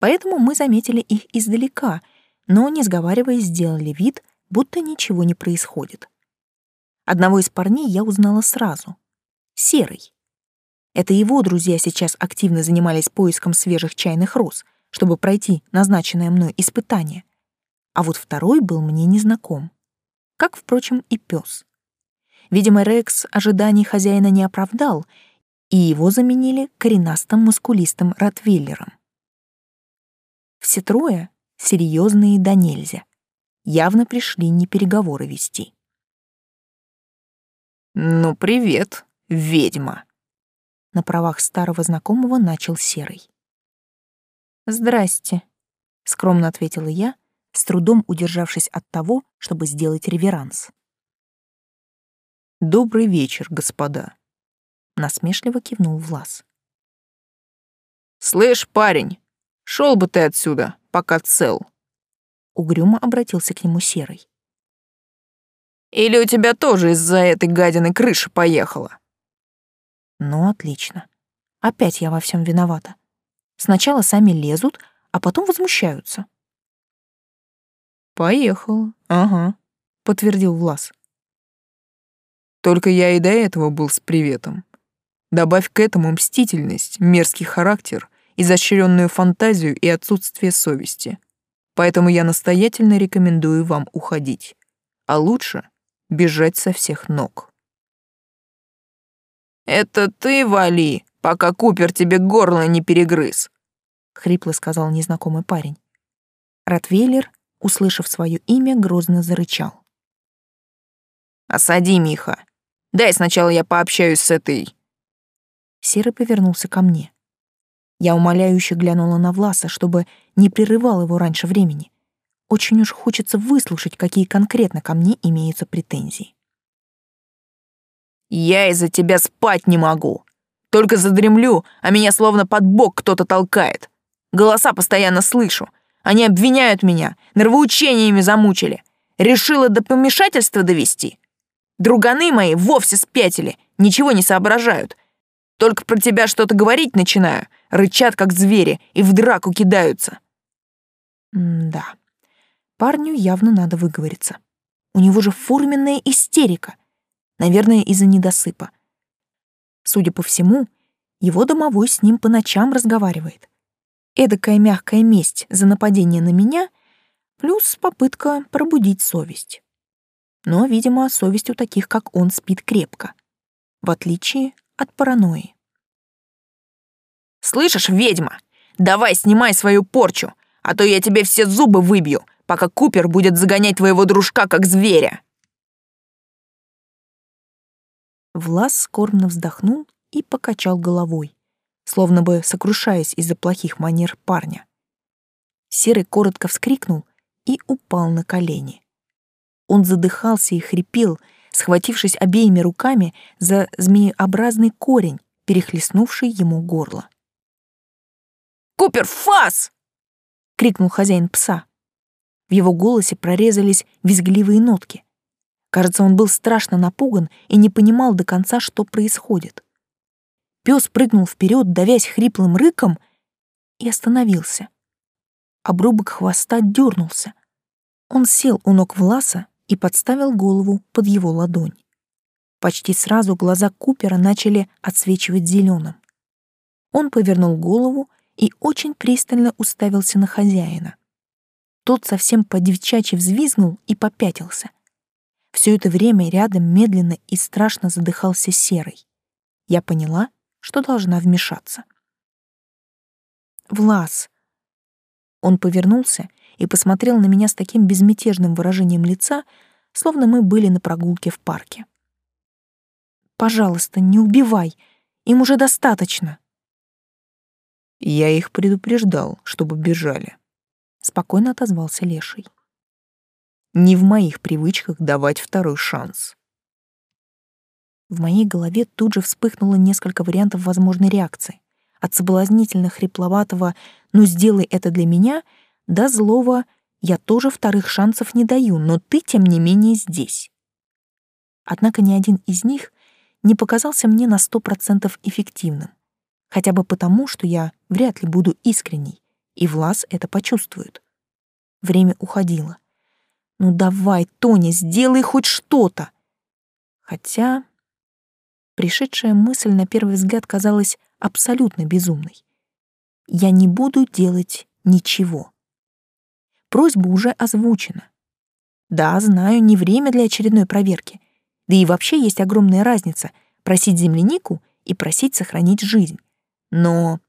Поэтому мы заметили их издалека, но, не сговариваясь, сделали вид, будто ничего не происходит. Одного из парней я узнала сразу. Серый. Это его друзья сейчас активно занимались поиском свежих чайных роз, чтобы пройти назначенное мной испытание. А вот второй был мне незнаком. Как, впрочем, и пес. Видимо, Рекс ожиданий хозяина не оправдал, и его заменили коренастым мускулистым ротвейлером. Все трое серьезные да нельзя. Явно пришли не переговоры вести. «Ну, привет, ведьма!» На правах старого знакомого начал Серый. «Здрасте», — скромно ответила я, с трудом удержавшись от того, чтобы сделать реверанс. «Добрый вечер, господа», — насмешливо кивнул Влас. «Слышь, парень, шел бы ты отсюда, пока цел», — угрюмо обратился к нему Серый. Или у тебя тоже из-за этой гадины крыша поехала? Ну, отлично. Опять я во всем виновата. Сначала сами лезут, а потом возмущаются. Поехала, ага, подтвердил Влас. Только я и до этого был с приветом. Добавь к этому мстительность, мерзкий характер, изощренную фантазию и отсутствие совести. Поэтому я настоятельно рекомендую вам уходить. А лучше бежать со всех ног. «Это ты вали, пока Купер тебе горло не перегрыз», — хрипло сказал незнакомый парень. Ротвейлер, услышав свое имя, грозно зарычал. «Осади, Миха. Дай сначала я пообщаюсь с этой...» Серый повернулся ко мне. Я умоляюще глянула на Власа, чтобы не прерывал его раньше времени. Очень уж хочется выслушать, какие конкретно ко мне имеются претензии. «Я из-за тебя спать не могу. Только задремлю, а меня словно под бок кто-то толкает. Голоса постоянно слышу. Они обвиняют меня, нервоучениями замучили. Решила до помешательства довести. Друганы мои вовсе спятили, ничего не соображают. Только про тебя что-то говорить начинаю, рычат как звери и в драку кидаются». М-да. Парню явно надо выговориться. У него же форменная истерика. Наверное, из-за недосыпа. Судя по всему, его домовой с ним по ночам разговаривает. Эдакая мягкая месть за нападение на меня плюс попытка пробудить совесть. Но, видимо, совесть у таких, как он, спит крепко. В отличие от паранойи. «Слышишь, ведьма, давай снимай свою порчу, а то я тебе все зубы выбью, пока Купер будет загонять твоего дружка как зверя. Влас скорбно вздохнул и покачал головой, словно бы сокрушаясь из-за плохих манер парня. Серый коротко вскрикнул и упал на колени. Он задыхался и хрипел, схватившись обеими руками за змееобразный корень, перехлестнувший ему горло. «Купер, фас!» — крикнул хозяин пса. В его голосе прорезались визгливые нотки. Кажется, он был страшно напуган и не понимал до конца, что происходит. Пес прыгнул вперед, давясь хриплым рыком, и остановился. Обрубок хвоста дернулся. Он сел у ног Власа и подставил голову под его ладонь. Почти сразу глаза Купера начали отсвечивать зеленым. Он повернул голову и очень пристально уставился на хозяина. Тот совсем по-девчачьи взвизгнул и попятился. Все это время рядом медленно и страшно задыхался серый. Я поняла, что должна вмешаться. «Влас!» Он повернулся и посмотрел на меня с таким безмятежным выражением лица, словно мы были на прогулке в парке. Пожалуйста, не убивай. Им уже достаточно. Я их предупреждал, чтобы бежали. Спокойно отозвался Леший. Не в моих привычках давать второй шанс. В моей голове тут же вспыхнуло несколько вариантов возможной реакции. От соблазнительно хрипловатого «ну сделай это для меня» до злого «я тоже вторых шансов не даю, но ты, тем не менее, здесь». Однако ни один из них не показался мне на сто процентов эффективным. Хотя бы потому, что я вряд ли буду искренней, и Влас это почувствует. Время уходило. Ну давай, Тоня, сделай хоть что-то. Хотя пришедшая мысль на первый взгляд казалась абсолютно безумной. Я не буду делать ничего. Просьба уже озвучена. Да, знаю, не время для очередной проверки — да и вообще есть огромная разница — просить землянику и просить сохранить жизнь. Но,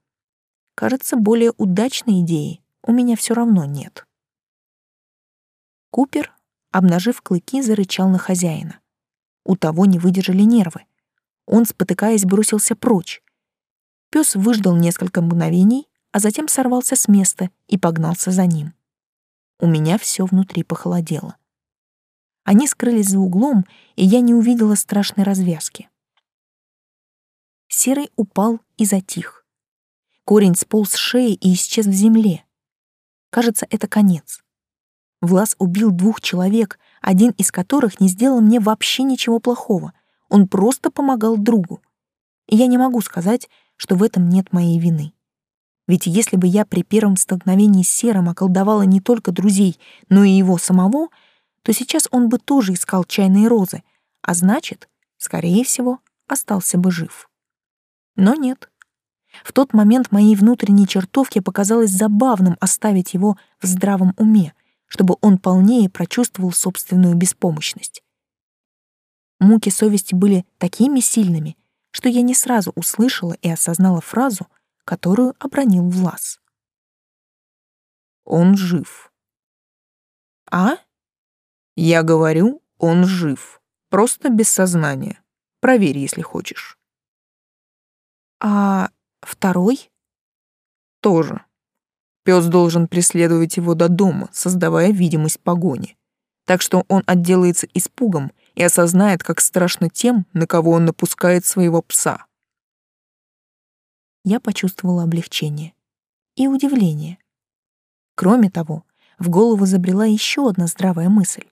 кажется, более удачной идеи у меня все равно нет. Купер, обнажив клыки, зарычал на хозяина. У того не выдержали нервы. Он, спотыкаясь, бросился прочь. Пес выждал несколько мгновений, а затем сорвался с места и погнался за ним. У меня все внутри похолодело. Они скрылись за углом, и я не увидела страшной развязки. Серый упал и затих. Корень сполз с шеи и исчез в земле. Кажется, это конец. Влас убил двух человек, один из которых не сделал мне вообще ничего плохого. Он просто помогал другу. И я не могу сказать, что в этом нет моей вины. Ведь если бы я при первом столкновении с Серым околдовала не только друзей, но и его самого — то сейчас он бы тоже искал чайные розы, а значит, скорее всего, остался бы жив. Но нет. В тот момент моей внутренней чертовке показалось забавным оставить его в здравом уме, чтобы он полнее прочувствовал собственную беспомощность. Муки совести были такими сильными, что я не сразу услышала и осознала фразу, которую обронил Влас. «Он жив». «А?» Я говорю, он жив. Просто без сознания. Проверь, если хочешь. А второй? Тоже. Пес должен преследовать его до дома, создавая видимость погони. Так что он отделается испугом и осознает, как страшно тем, на кого он напускает своего пса. Я почувствовала облегчение и удивление. Кроме того, в голову забрела еще одна здравая мысль.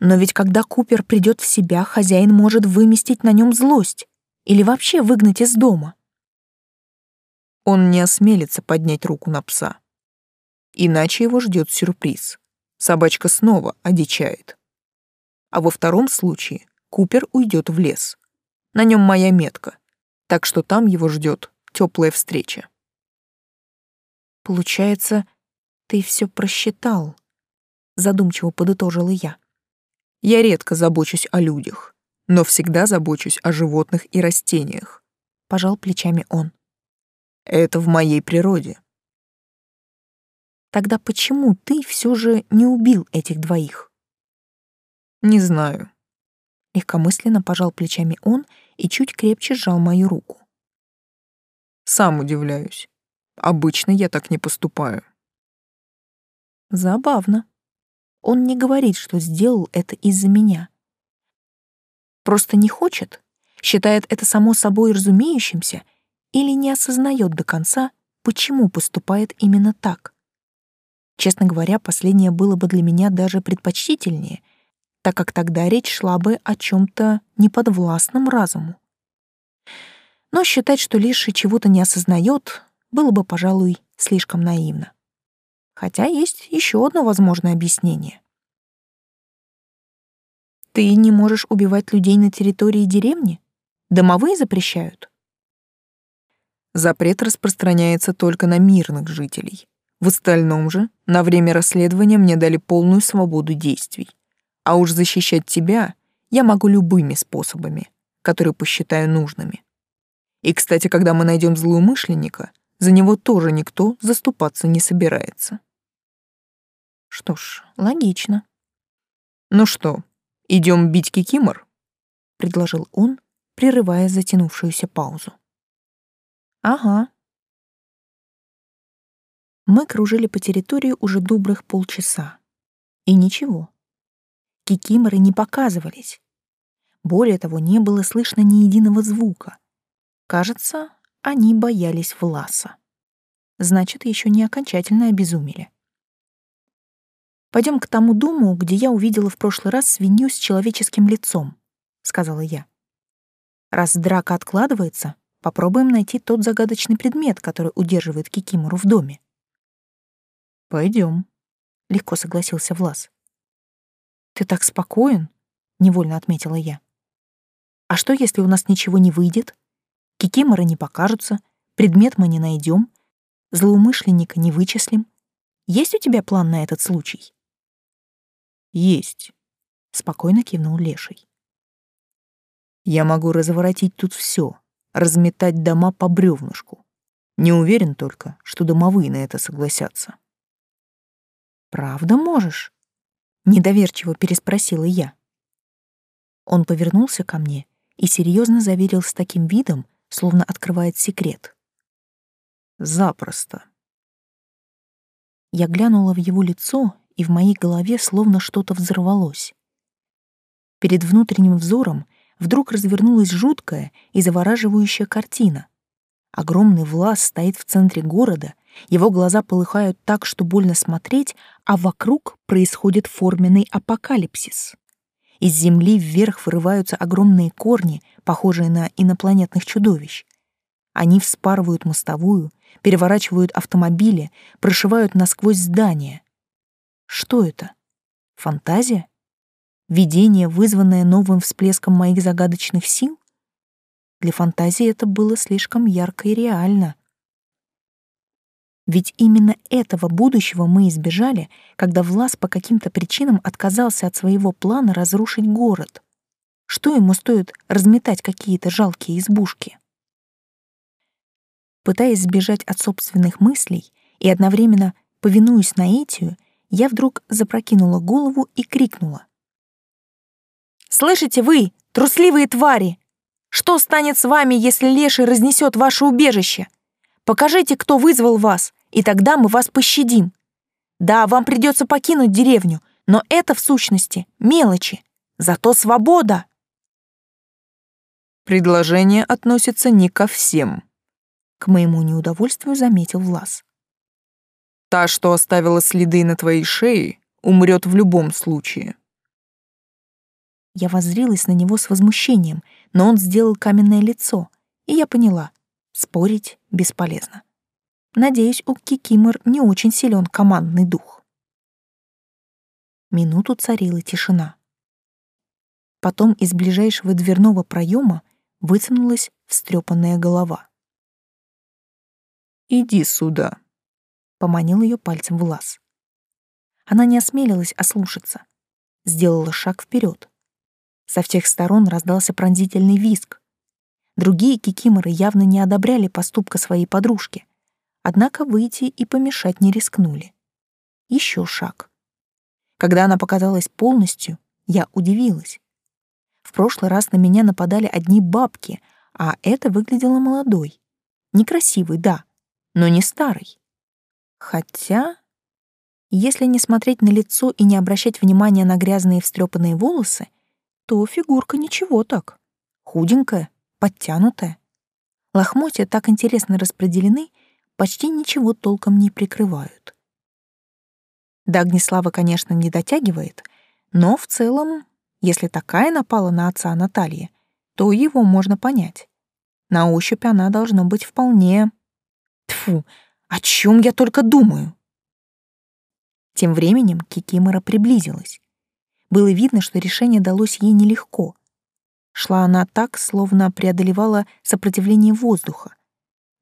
Но ведь когда Купер придет в себя, хозяин может выместить на нем злость или вообще выгнать из дома. Он не осмелится поднять руку на пса. Иначе его ждет сюрприз. Собачка снова одичает. А во втором случае Купер уйдет в лес. На нем моя метка, так что там его ждет теплая встреча. Получается, ты все просчитал, задумчиво подытожила я. Я редко забочусь о людях, но всегда забочусь о животных и растениях. Пожал плечами он. Это в моей природе. Тогда почему ты все же не убил этих двоих? Не знаю. Легкомысленно пожал плечами он и чуть крепче сжал мою руку. Сам удивляюсь. Обычно я так не поступаю. Забавно. Он не говорит, что сделал это из-за меня. Просто не хочет, считает это само собой разумеющимся или не осознает до конца, почему поступает именно так. Честно говоря, последнее было бы для меня даже предпочтительнее, так как тогда речь шла бы о чем-то неподвластном разуму. Но считать, что Леший чего-то не осознает, было бы, пожалуй, слишком наивно. Хотя есть еще одно возможное объяснение. Ты не можешь убивать людей на территории деревни? Домовые запрещают? Запрет распространяется только на мирных жителей. В остальном же, на время расследования мне дали полную свободу действий. А уж защищать тебя я могу любыми способами, которые посчитаю нужными. И, кстати, когда мы найдем злоумышленника, за него тоже никто заступаться не собирается. Что ж, логично. Ну что, идем бить кикимор? предложил он, прерывая затянувшуюся паузу. Ага. Мы кружили по территории уже добрых полчаса. И ничего. Кикиморы не показывались. Более того, не было слышно ни единого звука. Кажется, они боялись Власа. Значит, еще не окончательно обезумели. Пойдем к тому дому, где я увидела в прошлый раз свинью с человеческим лицом, сказала я. Раз драка откладывается, попробуем найти тот загадочный предмет, который удерживает Кикимору в доме. Пойдем, легко согласился Влас. Ты так спокоен, невольно отметила я. А что, если у нас ничего не выйдет? Кикиморы не покажутся, предмет мы не найдем, злоумышленника не вычислим. Есть у тебя план на этот случай? Есть, спокойно кивнул Леший. Я могу разворотить тут все, разметать дома по бревнышку. Не уверен только, что домовые на это согласятся. Правда можешь? Недоверчиво переспросила я. Он повернулся ко мне и серьезно заверил с таким видом, словно открывает секрет. Запросто. Я глянула в его лицо, и в моей голове словно что-то взорвалось. Перед внутренним взором вдруг развернулась жуткая и завораживающая картина. Огромный влас стоит в центре города его глаза полыхают так, что больно смотреть, а вокруг происходит форменный апокалипсис. Из земли вверх вырываются огромные корни, похожие на инопланетных чудовищ. Они вспарывают мостовую, переворачивают автомобили, прошивают насквозь здания. Что это? Фантазия? Видение, вызванное новым всплеском моих загадочных сил? Для фантазии это было слишком ярко и реально. Ведь именно этого будущего мы избежали, когда Влас по каким-то причинам отказался от своего плана разрушить город. Что ему стоит разметать какие-то жалкие избушки? Пытаясь сбежать от собственных мыслей и одновременно повинуясь наитию, я вдруг запрокинула голову и крикнула. «Слышите вы, трусливые твари! Что станет с вами, если леший разнесет ваше убежище? Покажите, кто вызвал вас, и тогда мы вас пощадим. Да, вам придется покинуть деревню, но это в сущности мелочи. Зато свобода. Предложение относится не ко всем. К моему неудовольствию заметил Влас. Та, что оставила следы на твоей шее, умрет в любом случае. Я воззрилась на него с возмущением, но он сделал каменное лицо, и я поняла — Спорить бесполезно. Надеюсь, у Кикимор не очень силен командный дух. Минуту царила тишина. Потом из ближайшего дверного проема высунулась встрепанная голова. «Иди сюда», — поманил ее пальцем в лаз. Она не осмелилась ослушаться. Сделала шаг вперед. Со всех сторон раздался пронзительный визг. Другие кикиморы явно не одобряли поступка своей подружки, однако выйти и помешать не рискнули. Еще шаг. Когда она показалась полностью, я удивилась. В прошлый раз на меня нападали одни бабки, а это выглядело молодой. Некрасивый, да, но не старый. Хотя, если не смотреть на лицо и не обращать внимания на грязные встрепанные волосы, то фигурка ничего так. Худенькая, подтянутая. Лохмотья так интересно распределены, почти ничего толком не прикрывают. До Огнеслава, конечно, не дотягивает, но в целом Если такая напала на отца Натальи, то его можно понять. На ощупь она должна быть вполне... Тфу, о чем я только думаю? Тем временем Кикимора приблизилась. Было видно, что решение далось ей нелегко. Шла она так, словно преодолевала сопротивление воздуха.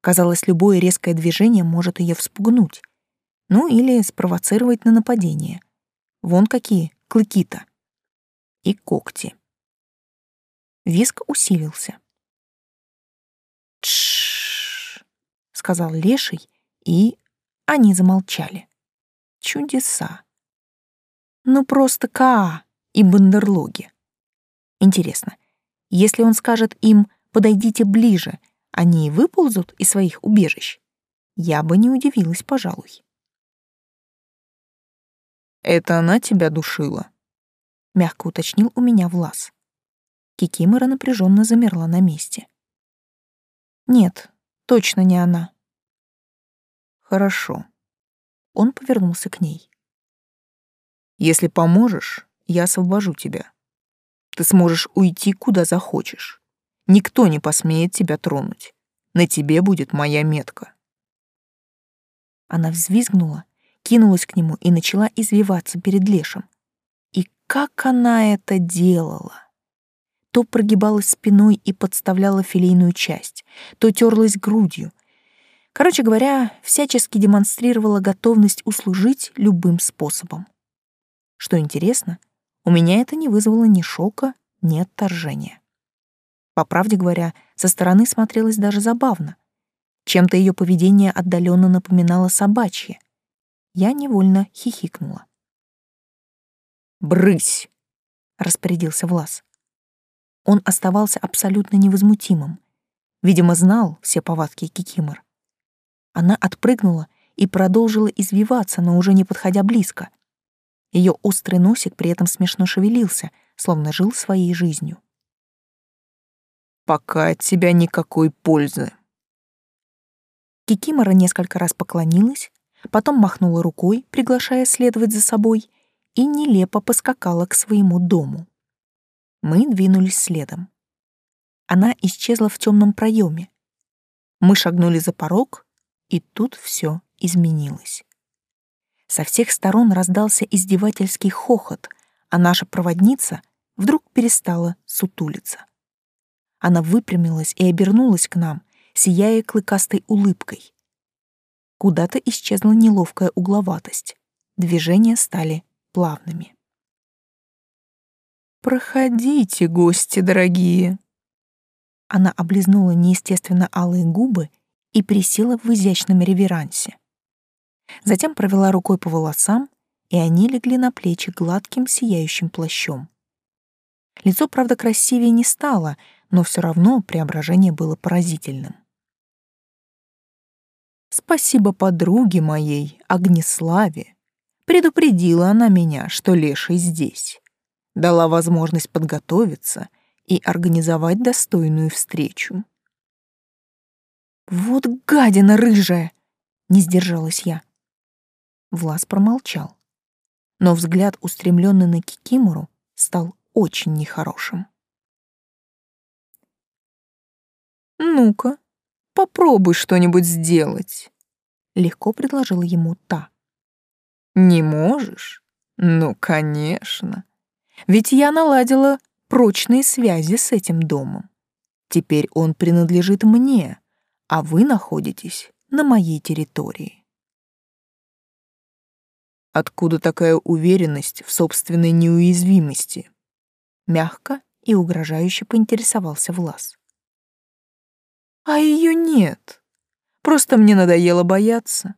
Казалось, любое резкое движение может ее вспугнуть. Ну или спровоцировать на нападение. Вон какие клыки-то. И когти. Виск усилился. «Тш-ш-ш», сказал Леший, и они замолчали. Чудеса. Ну просто Каа и бандерлоги. Интересно, если он скажет им «подойдите ближе», они и выползут из своих убежищ? Я бы не удивилась, пожалуй. «Это она тебя душила?» — мягко уточнил у меня Влас. Кикимора напряженно замерла на месте. «Нет, точно не она». «Хорошо». Он повернулся к ней. «Если поможешь, я освобожу тебя. Ты сможешь уйти куда захочешь. Никто не посмеет тебя тронуть. На тебе будет моя метка». Она взвизгнула, кинулась к нему и начала извиваться перед лешим. И как она это делала! То прогибалась спиной и подставляла филейную часть, то терлась грудью. Короче говоря, всячески демонстрировала готовность услужить любым способом. Что интересно, у меня это не вызвало ни шока, ни отторжения. По правде говоря, со стороны смотрелось даже забавно. Чем-то ее поведение отдаленно напоминало собачье. Я невольно хихикнула. «Брысь!» — распорядился Влас. Он оставался абсолютно невозмутимым. Видимо, знал все повадки Кикимор. Она отпрыгнула и продолжила извиваться, но уже не подходя близко. Ее острый носик при этом смешно шевелился, словно жил своей жизнью. «Пока от тебя никакой пользы». Кикимора несколько раз поклонилась, потом махнула рукой, приглашая следовать за собой, и нелепо поскакала к своему дому. Мы двинулись следом. Она исчезла в темном проеме. Мы шагнули за порог, и тут все изменилось. Со всех сторон раздался издевательский хохот, а наша проводница вдруг перестала сутулиться. Она выпрямилась и обернулась к нам, сияя клыкастой улыбкой. Куда-то исчезла неловкая угловатость. Движения стали плавными. «Проходите, гости дорогие!» Она облизнула неестественно алые губы и присела в изящном реверансе. Затем провела рукой по волосам, и они легли на плечи гладким сияющим плащом. Лицо, правда, красивее не стало, но все равно преображение было поразительным. Спасибо подруге моей, Огнеславе. Предупредила она меня, что Леший здесь. Дала возможность подготовиться и организовать достойную встречу. «Вот гадина рыжая!» — не сдержалась я. Влас промолчал, но взгляд, устремленный на Кикимору, стал очень нехорошим. «Ну-ка, Попробуй что-нибудь сделать», — легко предложила ему та. «Не можешь? Ну, конечно. Ведь я наладила прочные связи с этим домом. Теперь он принадлежит мне, а вы находитесь на моей территории». Откуда такая уверенность в собственной неуязвимости? Мягко и угрожающе поинтересовался Влас. А ее нет. Просто мне надоело бояться.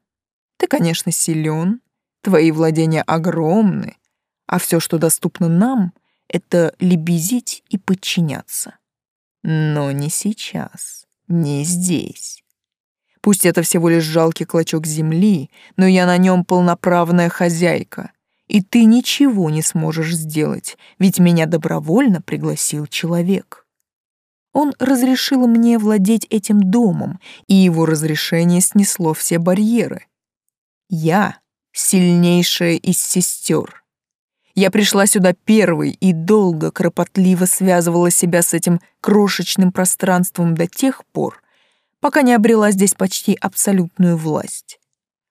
Ты, конечно, силен, твои владения огромны, а все, что доступно нам, это лебезить и подчиняться. Но не сейчас, не здесь. Пусть это всего лишь жалкий клочок земли, но я на нем полноправная хозяйка, и ты ничего не сможешь сделать, ведь меня добровольно пригласил человек. Он разрешил мне владеть этим домом, и его разрешение снесло все барьеры. Я — сильнейшая из сестер. Я пришла сюда первой и долго, кропотливо связывала себя с этим крошечным пространством до тех пор, пока не обрела здесь почти абсолютную власть.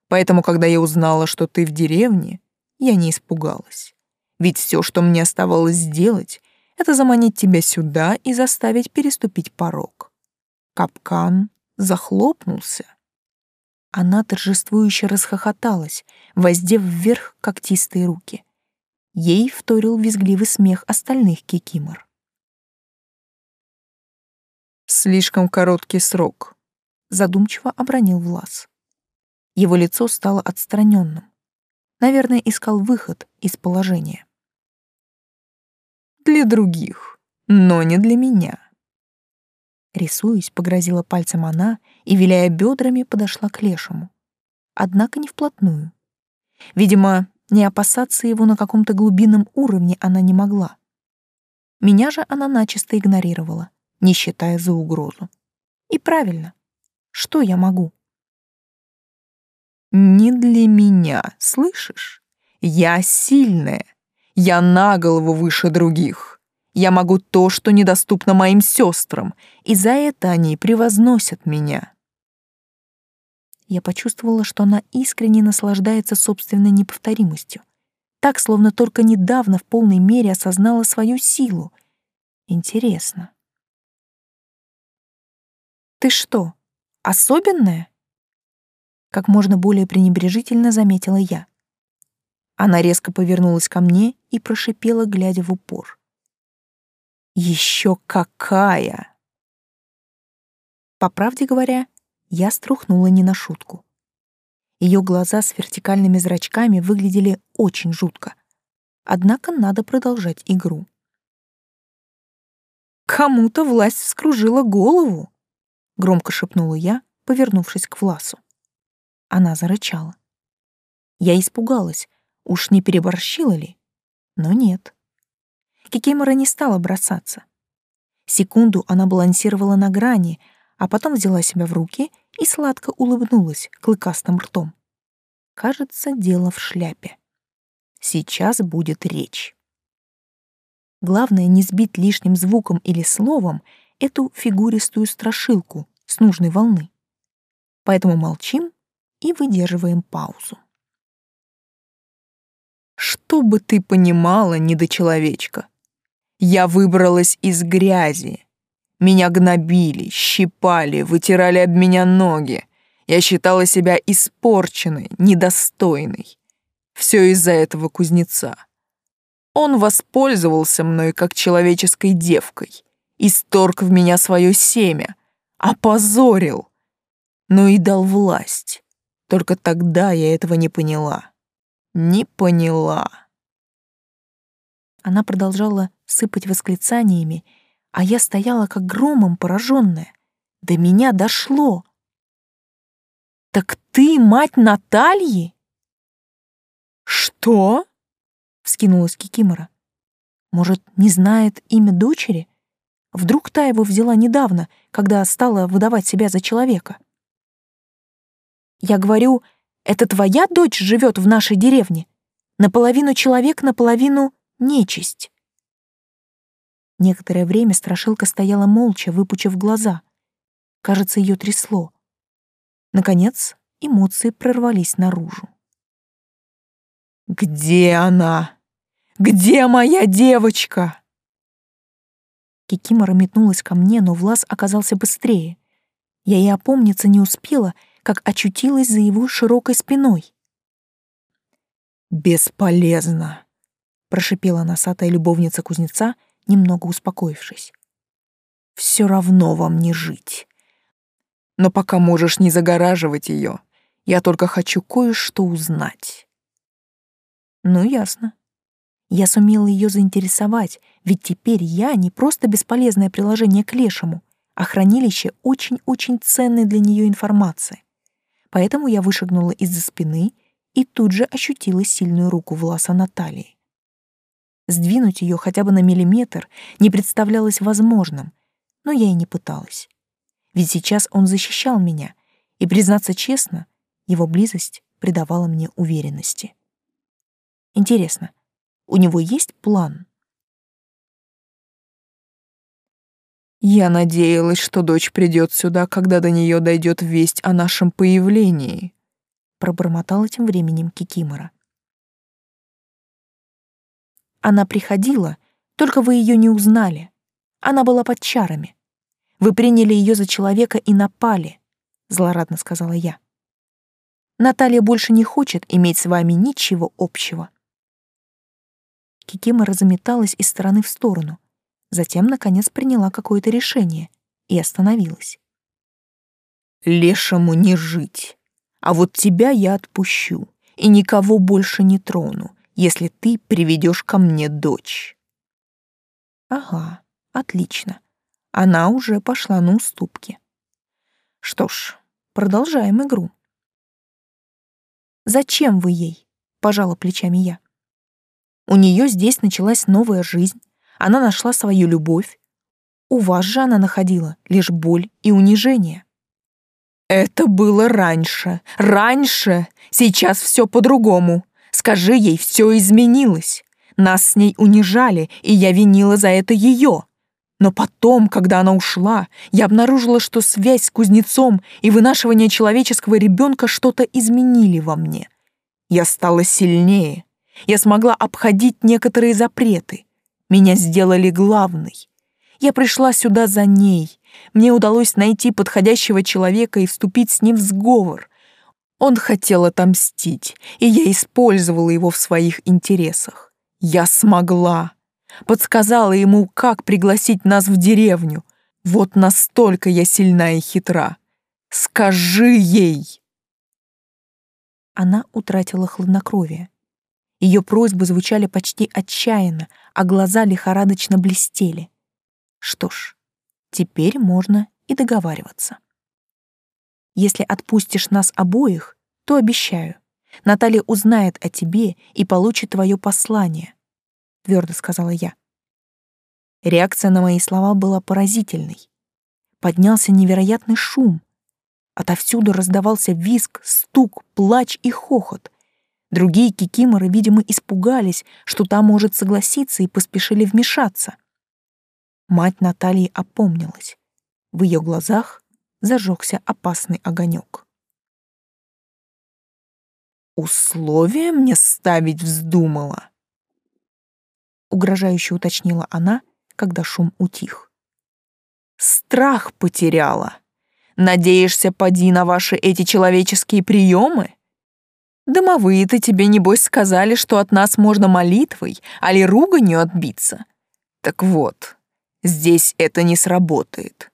Поэтому, когда я узнала, что ты в деревне, я не испугалась. Ведь все, что мне оставалось сделать, это заманить тебя сюда и заставить переступить порог. Капкан захлопнулся. Она торжествующе расхохоталась, воздев вверх когтистые руки. Ей вторил визгливый смех остальных кикимор. «Слишком короткий срок», — задумчиво обронил Влас. Его лицо стало отстраненным. Наверное, искал выход из положения. «Для других, но не для меня». Рисуясь, погрозила пальцем она и, виляя бедрами, подошла к лешему. Однако не вплотную. Видимо, не опасаться его на каком-то глубинном уровне она не могла. Меня же она начисто игнорировала, не считая за угрозу. И правильно. Что я могу? Не для меня, слышишь? Я сильная. Я на голову выше других. Я могу то, что недоступно моим сестрам, и за это они превозносят меня. Я почувствовала, что она искренне наслаждается собственной неповторимостью. Так, словно только недавно в полной мере осознала свою силу. Интересно. «Ты что, особенная?» Как можно более пренебрежительно заметила я. Она резко повернулась ко мне и прошипела, глядя в упор. «Еще какая!» По правде говоря, я струхнула не на шутку. Ее глаза с вертикальными зрачками выглядели очень жутко. Однако надо продолжать игру. «Кому-то власть вскружила голову!» — громко шепнула я, повернувшись к Власу. Она зарычала. Я испугалась, уж не переборщила ли? Но нет. Кикимора не стала бросаться. Секунду она балансировала на грани, а потом взяла себя в руки и сладко улыбнулась клыкастым ртом. Кажется, дело в шляпе. Сейчас будет речь. Главное не сбить лишним звуком или словом эту фигуристую страшилку с нужной волны. Поэтому молчим и выдерживаем паузу. Чтобы ты понимала, недочеловечка, я выбралась из грязи, меня гнобили, щипали, вытирали об меня ноги. Я считала себя испорченной, недостойной. Все из-за этого кузнеца. Он воспользовался мной как человеческой девкой, исторг в меня свое семя, опозорил, но и дал власть. Только тогда я этого не поняла. Не поняла. Она продолжала сыпать восклицаниями, а я стояла как громом пораженная. До меня дошло. «Так ты мать Натальи?» «Что?» — вскинулась Кикимора. «Может, не знает имя дочери? Вдруг та его взяла недавно, когда стала выдавать себя за человека?» «Я говорю, это твоя дочь живет в нашей деревне? Наполовину человек, наполовину нечисть?» Некоторое время страшилка стояла молча, выпучив глаза. Кажется, ее трясло. Наконец, эмоции прорвались наружу. «Где она? Где моя девочка?» Кикимора метнулась ко мне, но Влас оказался быстрее. Я и опомниться не успела, как очутилась за его широкой спиной. «Бесполезно», — прошипела носатая любовница кузнеца немного успокоившись. «Все равно вам не жить. Но пока можешь не загораживать ее, я только хочу кое-что узнать». «Ну, ясно. Я сумела ее заинтересовать, ведь теперь я не просто бесполезное приложение к лешему, а хранилище очень-очень ценной для нее информации. Поэтому я вышагнула из-за спины и тут же ощутила сильную руку Власа Натальи. Сдвинуть ее хотя бы на миллиметр не представлялось возможным, но я и не пыталась. Ведь сейчас он защищал меня, и, признаться честно, его близость придавала мне уверенности. Интересно, У него есть план. Я надеялась, что дочь придет сюда, когда до нее дойдет весть о нашем появлении, пробормотала тем временем Кикимора. Она приходила, только вы ее не узнали. Она была под чарами. Вы приняли ее за человека и напали, злорадно сказала я. Наталья больше не хочет иметь с вами ничего общего. Кикимора заметалась из стороны в сторону, затем, наконец, приняла какое-то решение и остановилась. «Лешему не жить, а вот тебя я отпущу и никого больше не трону, если ты приведешь ко мне дочь». «Ага, отлично. Она уже пошла на уступки. Что ж, продолжаем игру. Зачем вы ей? Пожала плечами я. У нее здесь началась новая жизнь. Она нашла свою любовь. У вас же она находила лишь боль и унижение. Это было раньше. Раньше. Сейчас все по-другому. Скажи ей, все изменилось. Нас с ней унижали, и я винила за это ее. Но потом, когда она ушла, я обнаружила, что связь с кузнецом и вынашивание человеческого ребенка что-то изменили во мне. Я стала сильнее. Я смогла обходить некоторые запреты. Меня сделали главной. Я пришла сюда за ней. Мне удалось найти подходящего человека и вступить с ним в сговор. Он хотел отомстить, и я использовала его в своих интересах. Я смогла подсказала ему, как пригласить нас в деревню. Вот настолько я сильна и хитра. Скажи ей!» Она утратила хладнокровие. Ее просьбы звучали почти отчаянно, а глаза лихорадочно блестели. Что ж, теперь можно и договариваться. Если отпустишь нас обоих, то обещаю, Наталья узнает о тебе и получит твое послание твердо сказала я. Реакция на мои слова была поразительной. Поднялся невероятный шум. Отовсюду раздавался визг, стук, плач и хохот. Другие кикиморы, видимо, испугались, что та может согласиться, и поспешили вмешаться. Мать Натальи опомнилась. В ее глазах зажегся опасный огонек. «Условия мне ставить вздумала?» угрожающе уточнила она, когда шум утих. Страх потеряла. Надеешься, поди на ваши эти человеческие приемы? Домовые-то тебе, небось, сказали, что от нас можно молитвой, али руганью отбиться. Так вот, здесь это не сработает.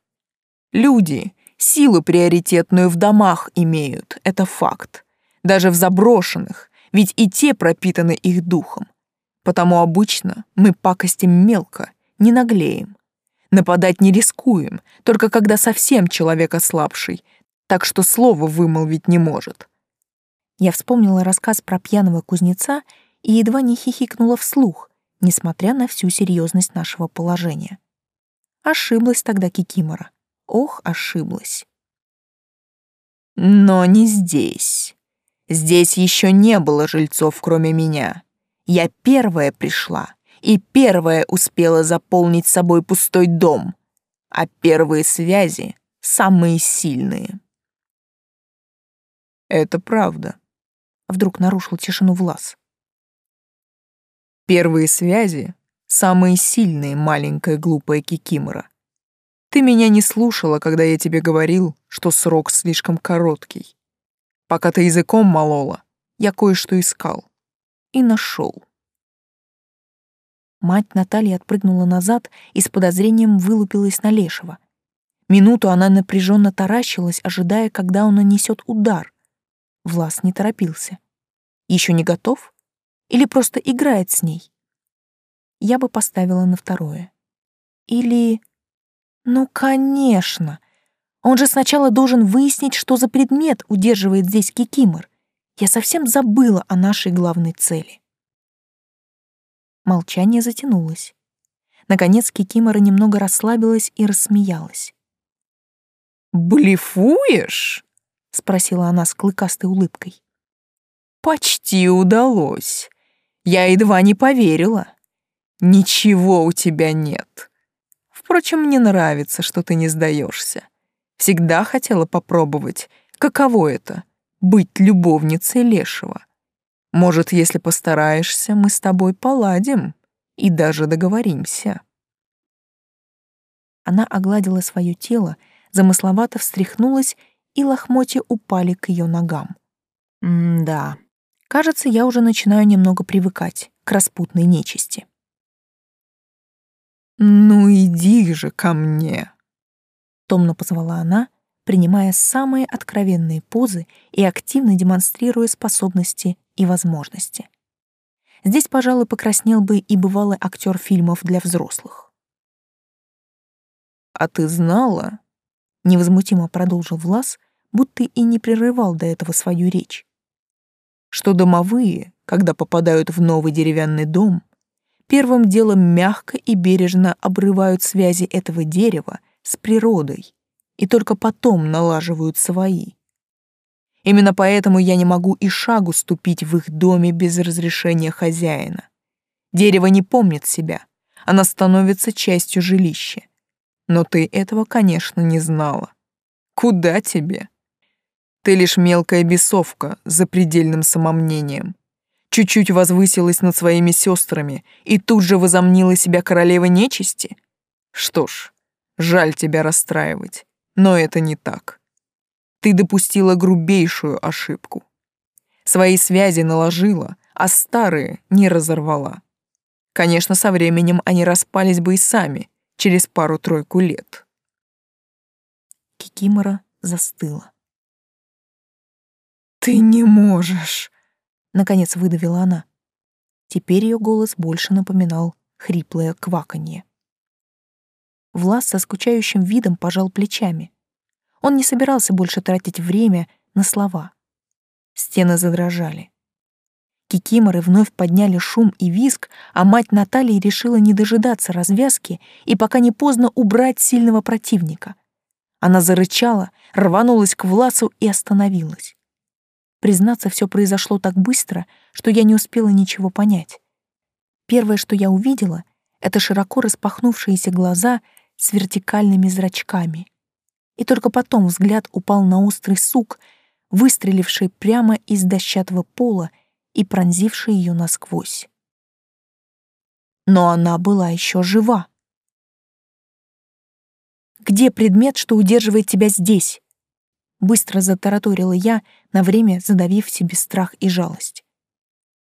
Люди силу приоритетную в домах имеют, это факт. Даже в заброшенных, ведь и те пропитаны их духом. Потому обычно мы пакостим мелко, не наглеем. Нападать не рискуем, только когда совсем человек ослабший, так что слово вымолвить не может. Я вспомнила рассказ про пьяного кузнеца и едва не хихикнула вслух, несмотря на всю серьезность нашего положения. Ошиблась тогда Кикимора. Ох, ошиблась. Но не здесь. Здесь еще не было жильцов, кроме меня. Я первая пришла и первая успела заполнить собой пустой дом, а первые связи самые сильные. Это правда. Вдруг нарушил тишину Влас. Первые связи самые сильные, маленькая глупая Кикимора. Ты меня не слушала, когда я тебе говорил, что срок слишком короткий. Пока ты языком молола, я кое-что искал и нашел. Мать Натальи отпрыгнула назад и с подозрением вылупилась на Лешего. Минуту она напряженно таращилась, ожидая, когда он нанесет удар. Влас не торопился. Еще не готов? Или просто играет с ней? Я бы поставила на второе. Или... Ну, конечно! Он же сначала должен выяснить, что за предмет удерживает здесь Кикимор. Я совсем забыла о нашей главной цели. Молчание затянулось. Наконец Кикимора немного расслабилась и рассмеялась. «Блефуешь?» — спросила она с клыкастой улыбкой. «Почти удалось. Я едва не поверила. Ничего у тебя нет. Впрочем, мне нравится, что ты не сдаешься. Всегда хотела попробовать, каково это — быть любовницей Лешего. Может, если постараешься, мы с тобой поладим и даже договоримся. Она огладила свое тело, замысловато встряхнулась, и лохмотья упали к ее ногам. М-да, кажется, я уже начинаю немного привыкать к распутной нечисти. «Ну иди же ко мне!» Томно позвала она, принимая самые откровенные позы и активно демонстрируя способности и возможности. Здесь, пожалуй, покраснел бы и бывалый актер фильмов для взрослых. «А ты знала?» — невозмутимо продолжил Влас, будто и не прерывал до этого свою речь. «Что домовые, когда попадают в новый деревянный дом, первым делом мягко и бережно обрывают связи этого дерева с природой и только потом налаживают свои. Именно поэтому я не могу и шагу ступить в их доме без разрешения хозяина. Дерево не помнит себя, оно становится частью жилища. Но ты этого, конечно, не знала. Куда тебе? Ты лишь мелкая бесовка с запредельным самомнением чуть-чуть возвысилась над своими сестрами и тут же возомнила себя королевой нечисти? Что ж, жаль тебя расстраивать, но это не так. Ты допустила грубейшую ошибку. Свои связи наложила, а старые не разорвала. Конечно, со временем они распались бы и сами, через пару-тройку лет. Кикимора застыла. «Ты не можешь!» Наконец выдавила она. Теперь ее голос больше напоминал хриплое кваканье. Влас со скучающим видом пожал плечами. Он не собирался больше тратить время на слова. Стены задрожали. Кикиморы вновь подняли шум и визг, а мать Натальи решила не дожидаться развязки и пока не поздно убрать сильного противника. Она зарычала, рванулась к Власу и остановилась. Признаться, все произошло так быстро, что я не успела ничего понять. Первое, что я увидела, это широко распахнувшиеся глаза с вертикальными зрачками. И только потом взгляд упал на острый сук, выстреливший прямо из дощатого пола и пронзивший ее насквозь. Но она была еще жива. «Где предмет, что удерживает тебя здесь?» Быстро затараторила я, на время задавив себе страх и жалость.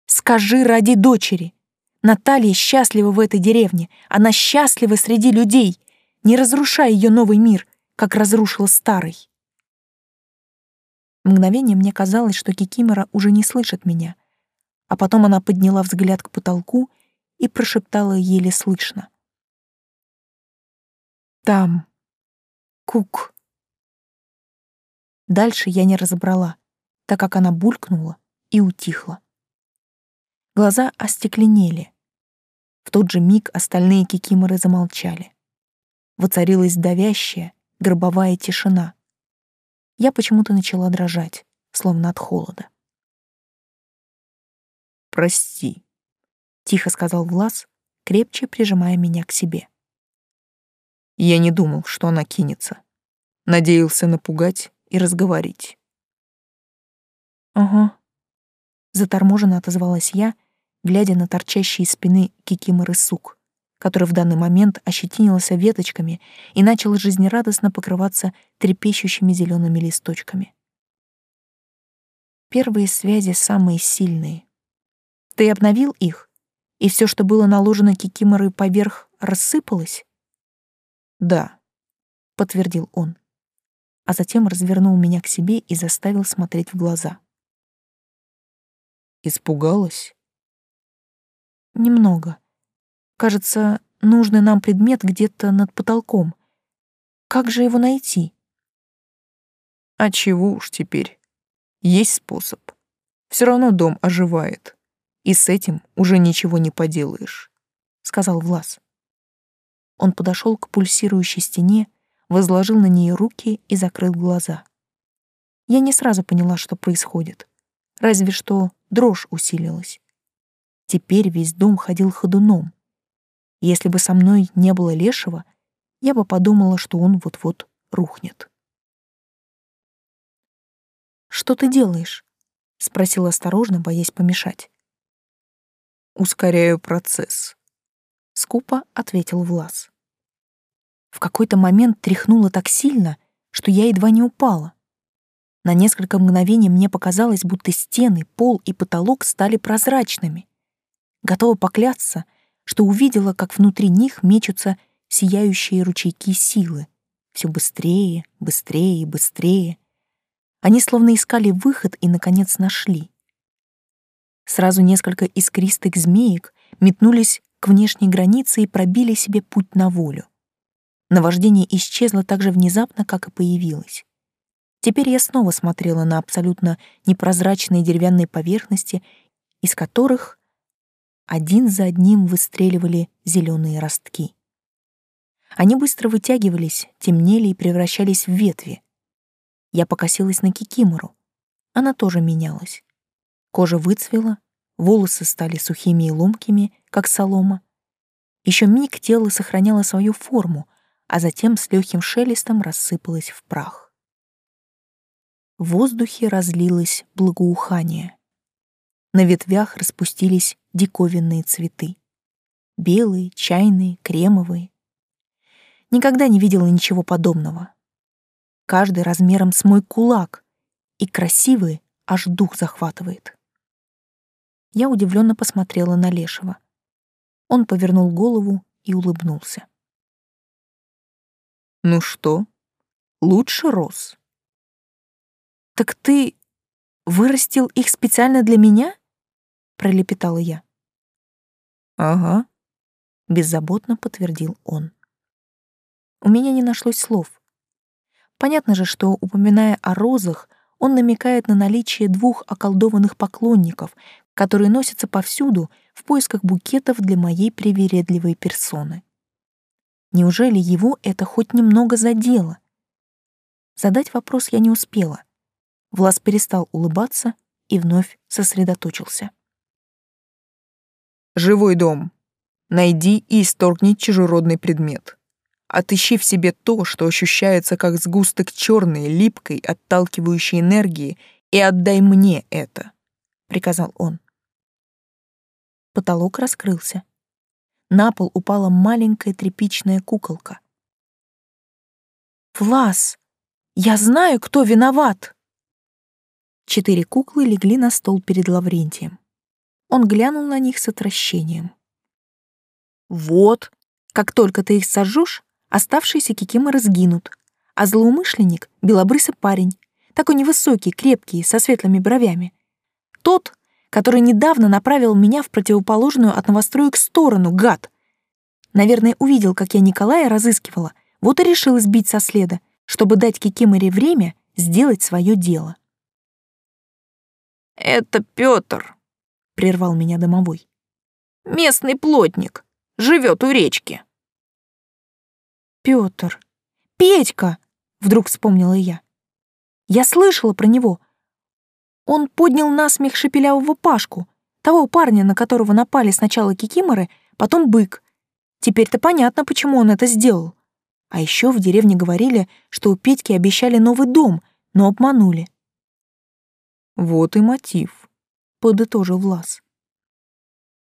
«Скажи ради дочери! Наталья счастлива в этой деревне, она счастлива среди людей! Не разрушай ее новый мир, как разрушила старый!» Мгновение мне казалось, что Кикимора уже не слышит меня, а потом она подняла взгляд к потолку и прошептала еле слышно. «Там. Кук». Дальше я не разобрала, так как она булькнула и утихла. Глаза остекленели. В тот же миг остальные кикиморы замолчали. Воцарилась давящая, гробовая тишина. Я почему-то начала дрожать, словно от холода. «Прости», — тихо сказал Влас, крепче прижимая меня к себе. Я не думал, что она кинется. Надеялся напугать и разговорить. «Ага», — заторможенно отозвалась я, глядя на торчащие из спины кикиморы сук, который в данный момент ощетинился веточками и начал жизнерадостно покрываться трепещущими зелеными листочками. Первые связи самые сильные. Ты обновил их, и все, что было наложено кикиморой поверх, рассыпалось? Да, подтвердил он а затем развернул меня к себе и заставил смотреть в глаза. Испугалась? Немного. Кажется, нужный нам предмет где-то над потолком. Как же его найти? А чего уж теперь? Есть способ. Все равно дом оживает. И с этим уже ничего не поделаешь, сказал Влас. Он подошел к пульсирующей стене возложил на нее руки и закрыл глаза. Я не сразу поняла, что происходит. Разве что дрожь усилилась. Теперь весь дом ходил ходуном. Если бы со мной не было лешего, я бы подумала, что он вот-вот рухнет. «Что ты делаешь?» — спросил осторожно, боясь помешать. «Ускоряю процесс», — скупо ответил Влас. В какой-то момент тряхнуло так сильно, что я едва не упала. На несколько мгновений мне показалось, будто стены, пол и потолок стали прозрачными. Готова поклясться, что увидела, как внутри них мечутся сияющие ручейки силы. Все быстрее, быстрее быстрее. Они словно искали выход и, наконец, нашли. Сразу несколько искристых змеек метнулись к внешней границе и пробили себе путь на волю. Наваждение исчезло так же внезапно, как и появилось. Теперь я снова смотрела на абсолютно непрозрачные деревянные поверхности, из которых один за одним выстреливали зеленые ростки. Они быстро вытягивались, темнели и превращались в ветви. Я покосилась на Кикимору. Она тоже менялась. Кожа выцвела, волосы стали сухими и ломкими, как солома. Еще миг тело сохраняло свою форму, а затем с легким шелестом рассыпалось в прах. В воздухе разлилось благоухание. На ветвях распустились диковинные цветы. Белые, чайные, кремовые. Никогда не видела ничего подобного. Каждый размером с мой кулак, и красивые аж дух захватывает. Я удивленно посмотрела на Лешего. Он повернул голову и улыбнулся. «Ну что, лучше рос?» «Так ты вырастил их специально для меня?» — пролепетала я. «Ага», — беззаботно подтвердил он. У меня не нашлось слов. Понятно же, что, упоминая о розах, он намекает на наличие двух околдованных поклонников, которые носятся повсюду в поисках букетов для моей привередливой персоны. Неужели его это хоть немного задело? Задать вопрос я не успела — Влас перестал улыбаться и вновь сосредоточился. «Живой дом. Найди и исторгни чужеродный предмет. Отыщи в себе то, что ощущается как сгусток черной, липкой, отталкивающей энергии, и отдай мне это», — приказал он. Потолок раскрылся. На пол упала маленькая тряпичная куколка. «Влас, я знаю, кто виноват!» Четыре куклы легли на стол перед Лаврентием. Он глянул на них с отвращением. «Вот, как только ты их сожжешь, оставшиеся кикиморы сгинут, а злоумышленник — белобрысый парень, такой невысокий, крепкий, со светлыми бровями. Тот, который недавно направил меня в противоположную от новостроек сторону, гад. Наверное, увидел, как я Николая разыскивала, вот и решил сбить со следа, чтобы дать Кикиморе время сделать свое дело. «Это Пётр», — прервал меня домовой. «Местный плотник, живет у речки». Пётр, Петька!» — вдруг вспомнила я. «Я слышала про него. Он поднял насмех шепелявого Пашку, того парня, на которого напали сначала кикиморы, потом бык. Теперь-то понятно, почему он это сделал. А еще в деревне говорили, что у Петьки обещали новый дом, но обманули. Вот и мотив, подытожил Влас.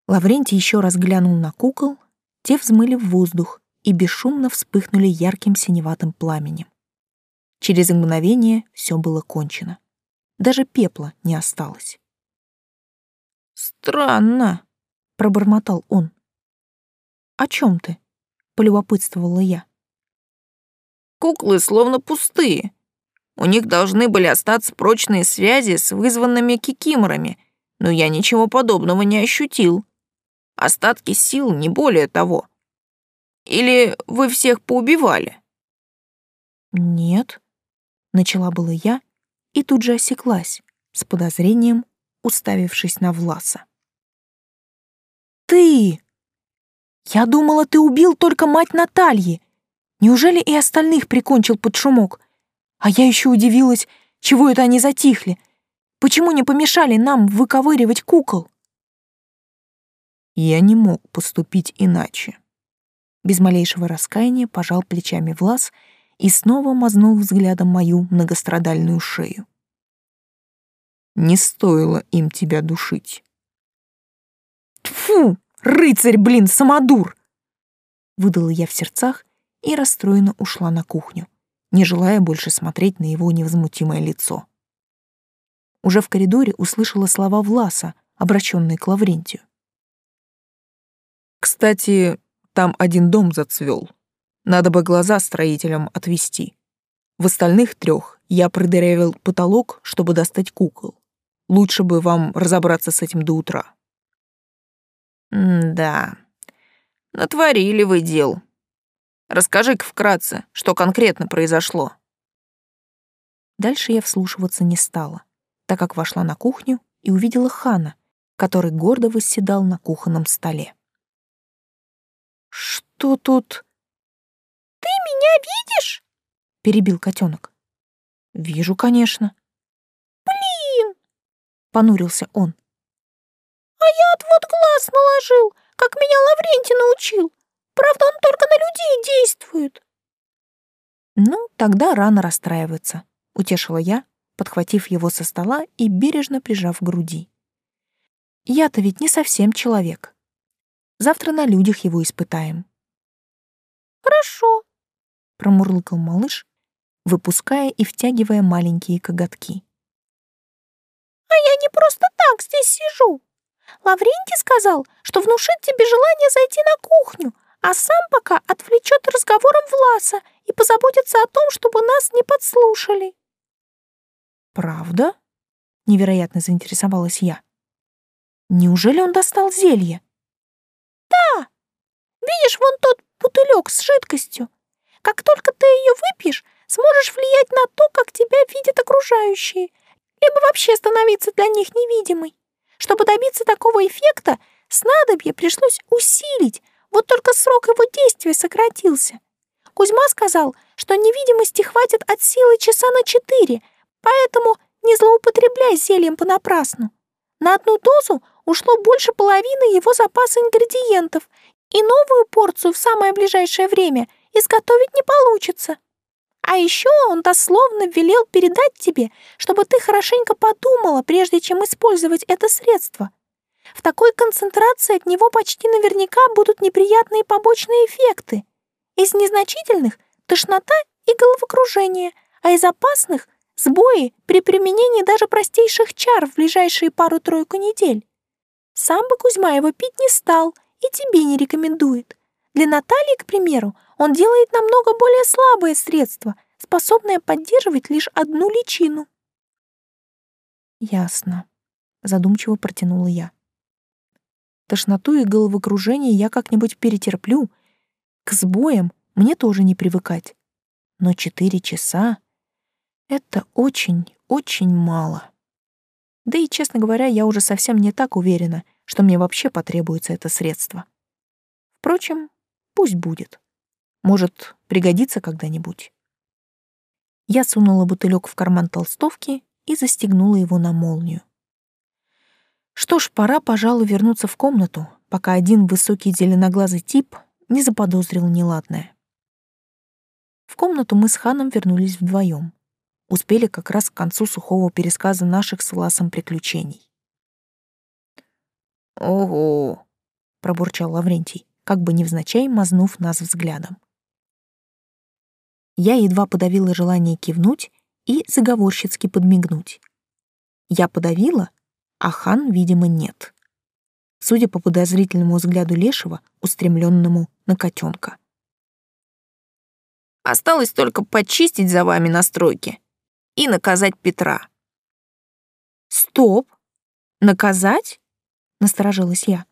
Лаврентий еще раз глянул на кукол, те взмыли в воздух и бесшумно вспыхнули ярким синеватым пламенем. Через мгновение все было кончено. Даже пепла не осталось. «Странно», — пробормотал он. «О чем ты?» — полюбопытствовала я. «Куклы словно пустые. У них должны были остаться прочные связи с вызванными кикиморами, но я ничего подобного не ощутил. Остатки сил, не более того. Или вы всех поубивали? Нет, начала было я и тут же осеклась, с подозрением уставившись на Власа. Ты! Я думала, ты убил только мать Натальи. Неужели и остальных прикончил под шумок? А я еще удивилась, чего это они затихли. Почему не помешали нам выковыривать кукол? Я не мог поступить иначе. Без малейшего раскаяния пожал плечами Влас и снова мазнул взглядом мою многострадальную шею. Не стоило им тебя душить. Тфу, рыцарь, блин, самодур! Выдала я в сердцах и расстроенно ушла на кухню, не желая больше смотреть на его невозмутимое лицо. Уже в коридоре услышала слова Власа, обращенные к Лаврентию. Кстати, там один дом зацвел. Надо бы глаза строителям отвести. В остальных трех я продырявил потолок, чтобы достать кукол. Лучше бы вам разобраться с этим до утра. М-да. Натворили вы дел. Расскажи-ка вкратце, что конкретно произошло. Дальше я вслушиваться не стала, так как вошла на кухню и увидела Хана, который гордо восседал на кухонном столе. «Что тут?» «Ты меня видишь?» — перебил котенок. «Вижу, конечно». «Блин!» — понурился он. «А я отвод глаз наложил, как меня Лаврентий научил. Правда, он только на людей действует». «Ну, тогда рано расстраиваться», — утешила я, подхватив его со стола и бережно прижав к груди. «Я-то ведь не совсем человек. Завтра на людях его испытаем. Хорошо, промурлыкал малыш, выпуская и втягивая маленькие коготки. А я не просто так здесь сижу. Лаврентий сказал, что внушит тебе желание зайти на кухню, а сам пока отвлечет разговором Власа и позаботится о том, чтобы нас не подслушали. Правда? Невероятно заинтересовалась я. Неужели он достал зелье? Да. Видишь вон тот бутылек с жидкостью? Как только ты ее выпьешь, сможешь влиять на то, как тебя видят окружающие, либо вообще становиться для них невидимой. Чтобы добиться такого эффекта, снадобье пришлось усилить, вот только срок его действия сократился. Кузьма сказал, что невидимости хватит от силы часа на четыре, поэтому не злоупотребляй зельем понапрасну. На одну дозу ушло больше половины его запаса ингредиентов, и новую порцию в самое ближайшее время изготовить не получится. А еще он дословно велел передать тебе, чтобы ты хорошенько подумала, прежде чем использовать это средство. В такой концентрации от него почти наверняка будут неприятные побочные эффекты. Из незначительных — тошнота и головокружение, а из опасных — сбои при применении даже простейших чар в ближайшие пару-тройку недель. Сам бы Кузьма его пить не стал и тебе не рекомендует. Для Натальи, к примеру, он делает намного более слабое средство, способное поддерживать лишь одну личину. Ясно, задумчиво протянула я. Тошноту и головокружение я как-нибудь перетерплю. К сбоям мне тоже не привыкать. Но четыре часа — это очень-очень мало. Да и, честно говоря, я уже совсем не так уверена, что мне вообще потребуется это средство. Впрочем, пусть будет. Может, пригодится когда-нибудь. Я сунула бутылек в карман толстовки и застегнула его на молнию. Что ж, пора, пожалуй, вернуться в комнату, пока один высокий зеленоглазый тип не заподозрил неладное. В комнату мы с Ханом вернулись вдвоем успели как раз к концу сухого пересказа наших с Власом приключений. «Ого!» — пробурчал Лаврентий, как бы невзначай мазнув нас взглядом. Я едва подавила желание кивнуть и заговорщицки подмигнуть. Я подавила, а хан, видимо, нет. Судя по подозрительному взгляду Лешего, устремленному на котенка. «Осталось только почистить за вами настройки», и наказать Петра. «Стоп! Наказать?» — насторожилась я.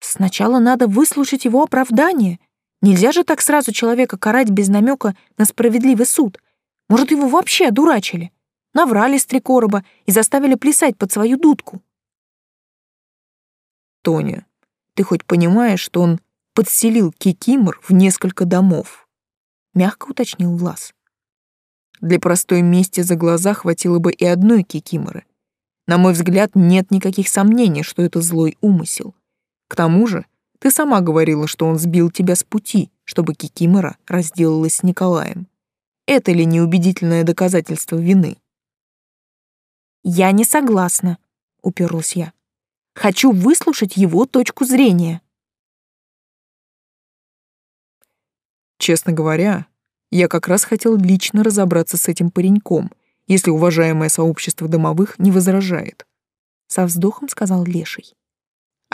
«Сначала надо выслушать его оправдание. Нельзя же так сразу человека карать без намека на справедливый суд. Может, его вообще одурачили, наврали с три короба и заставили плясать под свою дудку». «Тоня, ты хоть понимаешь, что он подселил Кикимор в несколько домов?» — мягко уточнил Влас. Для простой мести за глаза хватило бы и одной кикиморы. На мой взгляд, нет никаких сомнений, что это злой умысел. К тому же, ты сама говорила, что он сбил тебя с пути, чтобы Кикимора разделалась с Николаем. Это ли неубедительное доказательство вины? Я не согласна, уперлась я. Хочу выслушать его точку зрения. Честно говоря, я как раз хотел лично разобраться с этим пареньком, если уважаемое сообщество домовых не возражает. Со вздохом сказал Леший.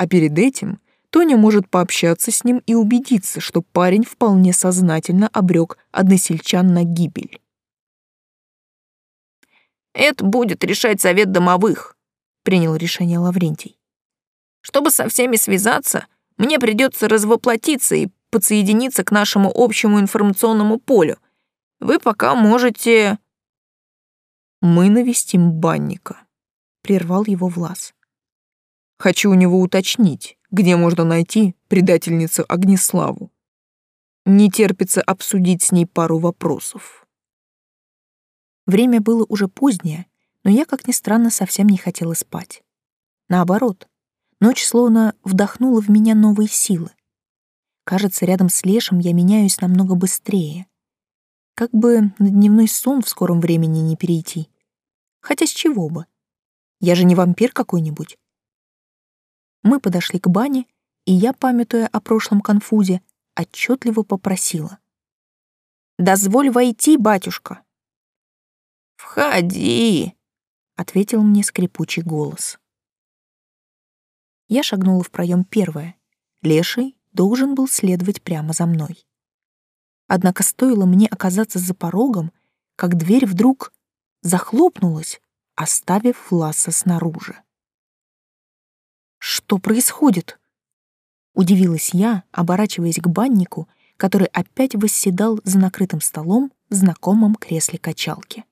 А перед этим Тоня может пообщаться с ним и убедиться, что парень вполне сознательно обрек односельчан на гибель. «Это будет решать совет домовых», — принял решение Лаврентий. «Чтобы со всеми связаться, мне придется развоплотиться и подсоединиться к нашему общему информационному полю. Вы пока можете...» «Мы навестим банника», — прервал его Влас. «Хочу у него уточнить, где можно найти предательницу Огнеславу. Не терпится обсудить с ней пару вопросов. Время было уже позднее, но я, как ни странно, совсем не хотела спать. Наоборот, ночь словно вдохнула в меня новые силы. Кажется, рядом с Лешем я меняюсь намного быстрее. Как бы на дневной сон в скором времени не перейти. Хотя с чего бы? Я же не вампир какой-нибудь. Мы подошли к бане, и я, памятуя о прошлом конфузе, отчетливо попросила. «Дозволь войти, батюшка!» «Входи!» — ответил мне скрипучий голос. Я шагнула в проем первая. Леший должен был следовать прямо за мной. Однако стоило мне оказаться за порогом, как дверь вдруг захлопнулась, оставив Власа снаружи. Что происходит? Удивилась я, оборачиваясь к баннику, который опять восседал за накрытым столом в знакомом кресле качалки.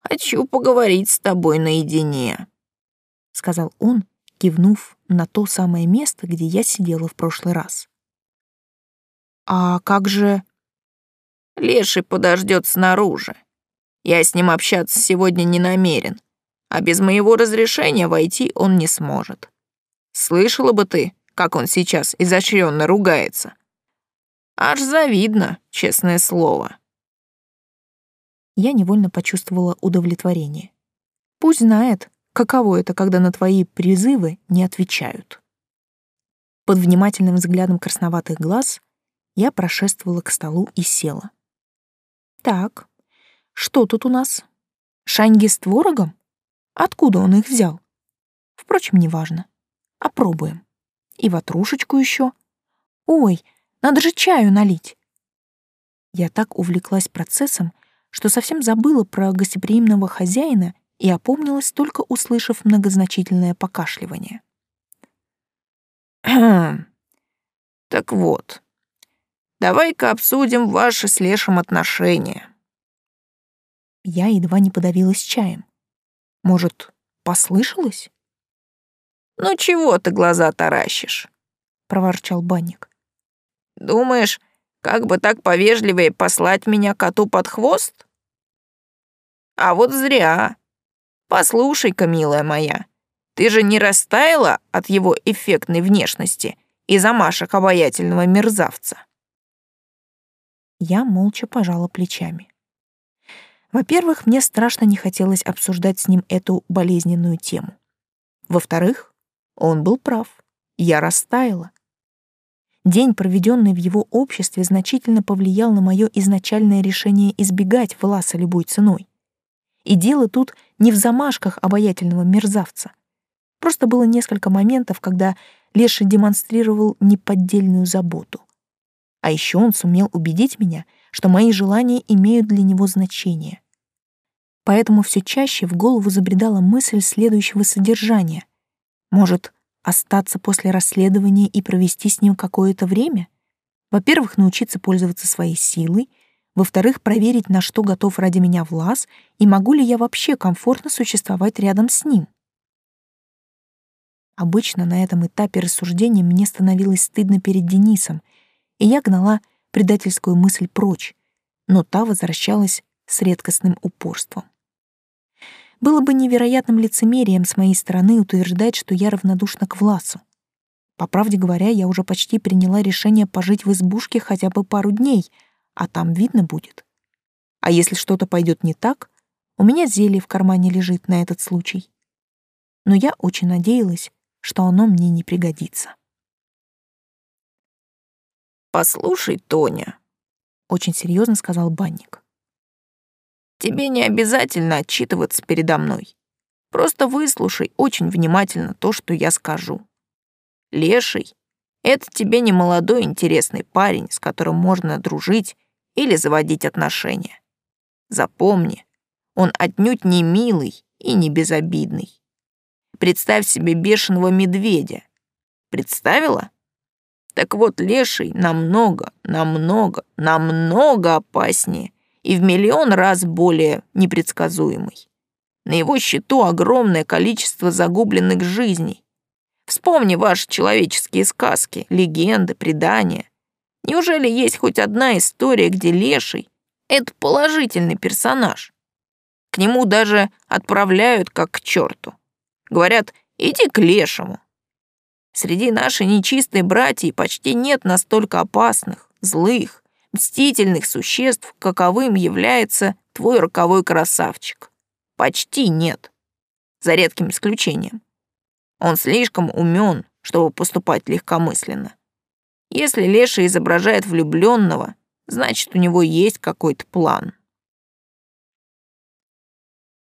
«Хочу поговорить с тобой наедине», — сказал он, кивнув на то самое место, где я сидела в прошлый раз. «А как же...» «Леший подождет снаружи. Я с ним общаться сегодня не намерен а без моего разрешения войти он не сможет. Слышала бы ты, как он сейчас изощренно ругается. Аж завидно, честное слово. Я невольно почувствовала удовлетворение. Пусть знает, каково это, когда на твои призывы не отвечают. Под внимательным взглядом красноватых глаз я прошествовала к столу и села. Так, что тут у нас? Шаньги с творогом? Откуда он их взял? Впрочем, неважно. Опробуем. И ватрушечку еще. Ой, надо же чаю налить. Я так увлеклась процессом, что совсем забыла про гостеприимного хозяина и опомнилась, только услышав многозначительное покашливание. «Так вот, давай-ка обсудим ваши с Лешем отношения». Я едва не подавилась чаем. Может, послышалось? «Ну чего ты глаза таращишь?» — проворчал банник. «Думаешь, как бы так повежливее послать меня коту под хвост? А вот зря. Послушай-ка, милая моя, ты же не растаяла от его эффектной внешности и замашек обаятельного мерзавца?» Я молча пожала плечами. Во-первых, мне страшно не хотелось обсуждать с ним эту болезненную тему. Во-вторых, он был прав. Я растаяла. День, проведенный в его обществе, значительно повлиял на мое изначальное решение избегать Власа любой ценой. И дело тут не в замашках обаятельного мерзавца. Просто было несколько моментов, когда Леша демонстрировал неподдельную заботу. А еще он сумел убедить меня, что мои желания имеют для него значение. Поэтому все чаще в голову забредала мысль следующего содержания. Может, остаться после расследования и провести с ним какое-то время? Во-первых, научиться пользоваться своей силой, во-вторых, проверить, на что готов ради меня Влас, и могу ли я вообще комфортно существовать рядом с ним. Обычно на этом этапе рассуждения мне становилось стыдно перед Денисом, и я гнала предательскую мысль прочь, но та возвращалась с редкостным упорством. Было бы невероятным лицемерием с моей стороны утверждать, что я равнодушна к Власу. По правде говоря, я уже почти приняла решение пожить в избушке хотя бы пару дней, а там видно будет. А если что-то пойдет не так, у меня зелье в кармане лежит на этот случай. Но я очень надеялась, что оно мне не пригодится. «Послушай, Тоня», — очень серьезно сказал банник. «Тебе не обязательно отчитываться передо мной. Просто выслушай очень внимательно то, что я скажу. Леший — это тебе не молодой интересный парень, с которым можно дружить или заводить отношения. Запомни, он отнюдь не милый и не безобидный. Представь себе бешеного медведя. Представила? Так вот, леший намного, намного, намного опаснее и в миллион раз более непредсказуемый. На его счету огромное количество загубленных жизней. Вспомни ваши человеческие сказки, легенды, предания. Неужели есть хоть одна история, где леший — это положительный персонаж? К нему даже отправляют как к черту. Говорят, иди к лешему. Среди нашей нечистой братьи почти нет настолько опасных, злых, мстительных существ, каковым является твой роковой красавчик. Почти нет. За редким исключением. Он слишком умен, чтобы поступать легкомысленно. Если Леша изображает влюбленного, значит, у него есть какой-то план.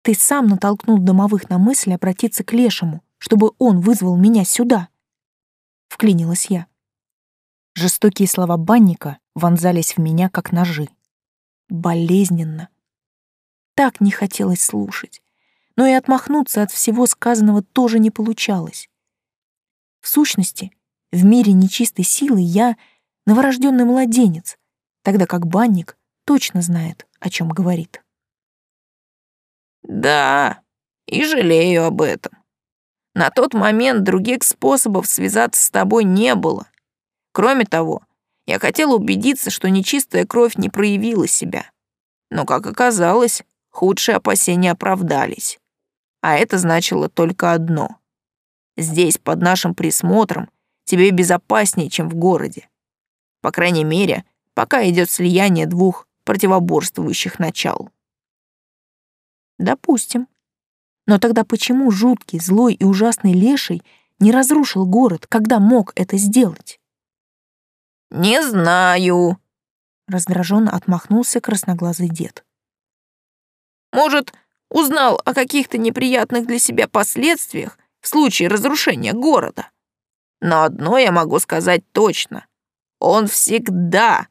Ты сам натолкнул домовых на мысль обратиться к Лешему, чтобы он вызвал меня сюда. Вклинилась я. Жестокие слова банника вонзались в меня, как ножи. Болезненно. Так не хотелось слушать. Но и отмахнуться от всего сказанного тоже не получалось. В сущности, в мире нечистой силы я новорожденный младенец, тогда как банник точно знает, о чем говорит. Да, и жалею об этом. На тот момент других способов связаться с тобой не было. Кроме того, я хотел убедиться, что нечистая кровь не проявила себя. Но, как оказалось, худшие опасения оправдались. А это значило только одно. Здесь, под нашим присмотром, тебе безопаснее, чем в городе. По крайней мере, пока идет слияние двух противоборствующих начал. Допустим. Но тогда почему жуткий, злой и ужасный леший не разрушил город, когда мог это сделать? «Не знаю», — раздраженно отмахнулся красноглазый дед. «Может, узнал о каких-то неприятных для себя последствиях в случае разрушения города? Но одно я могу сказать точно. Он всегда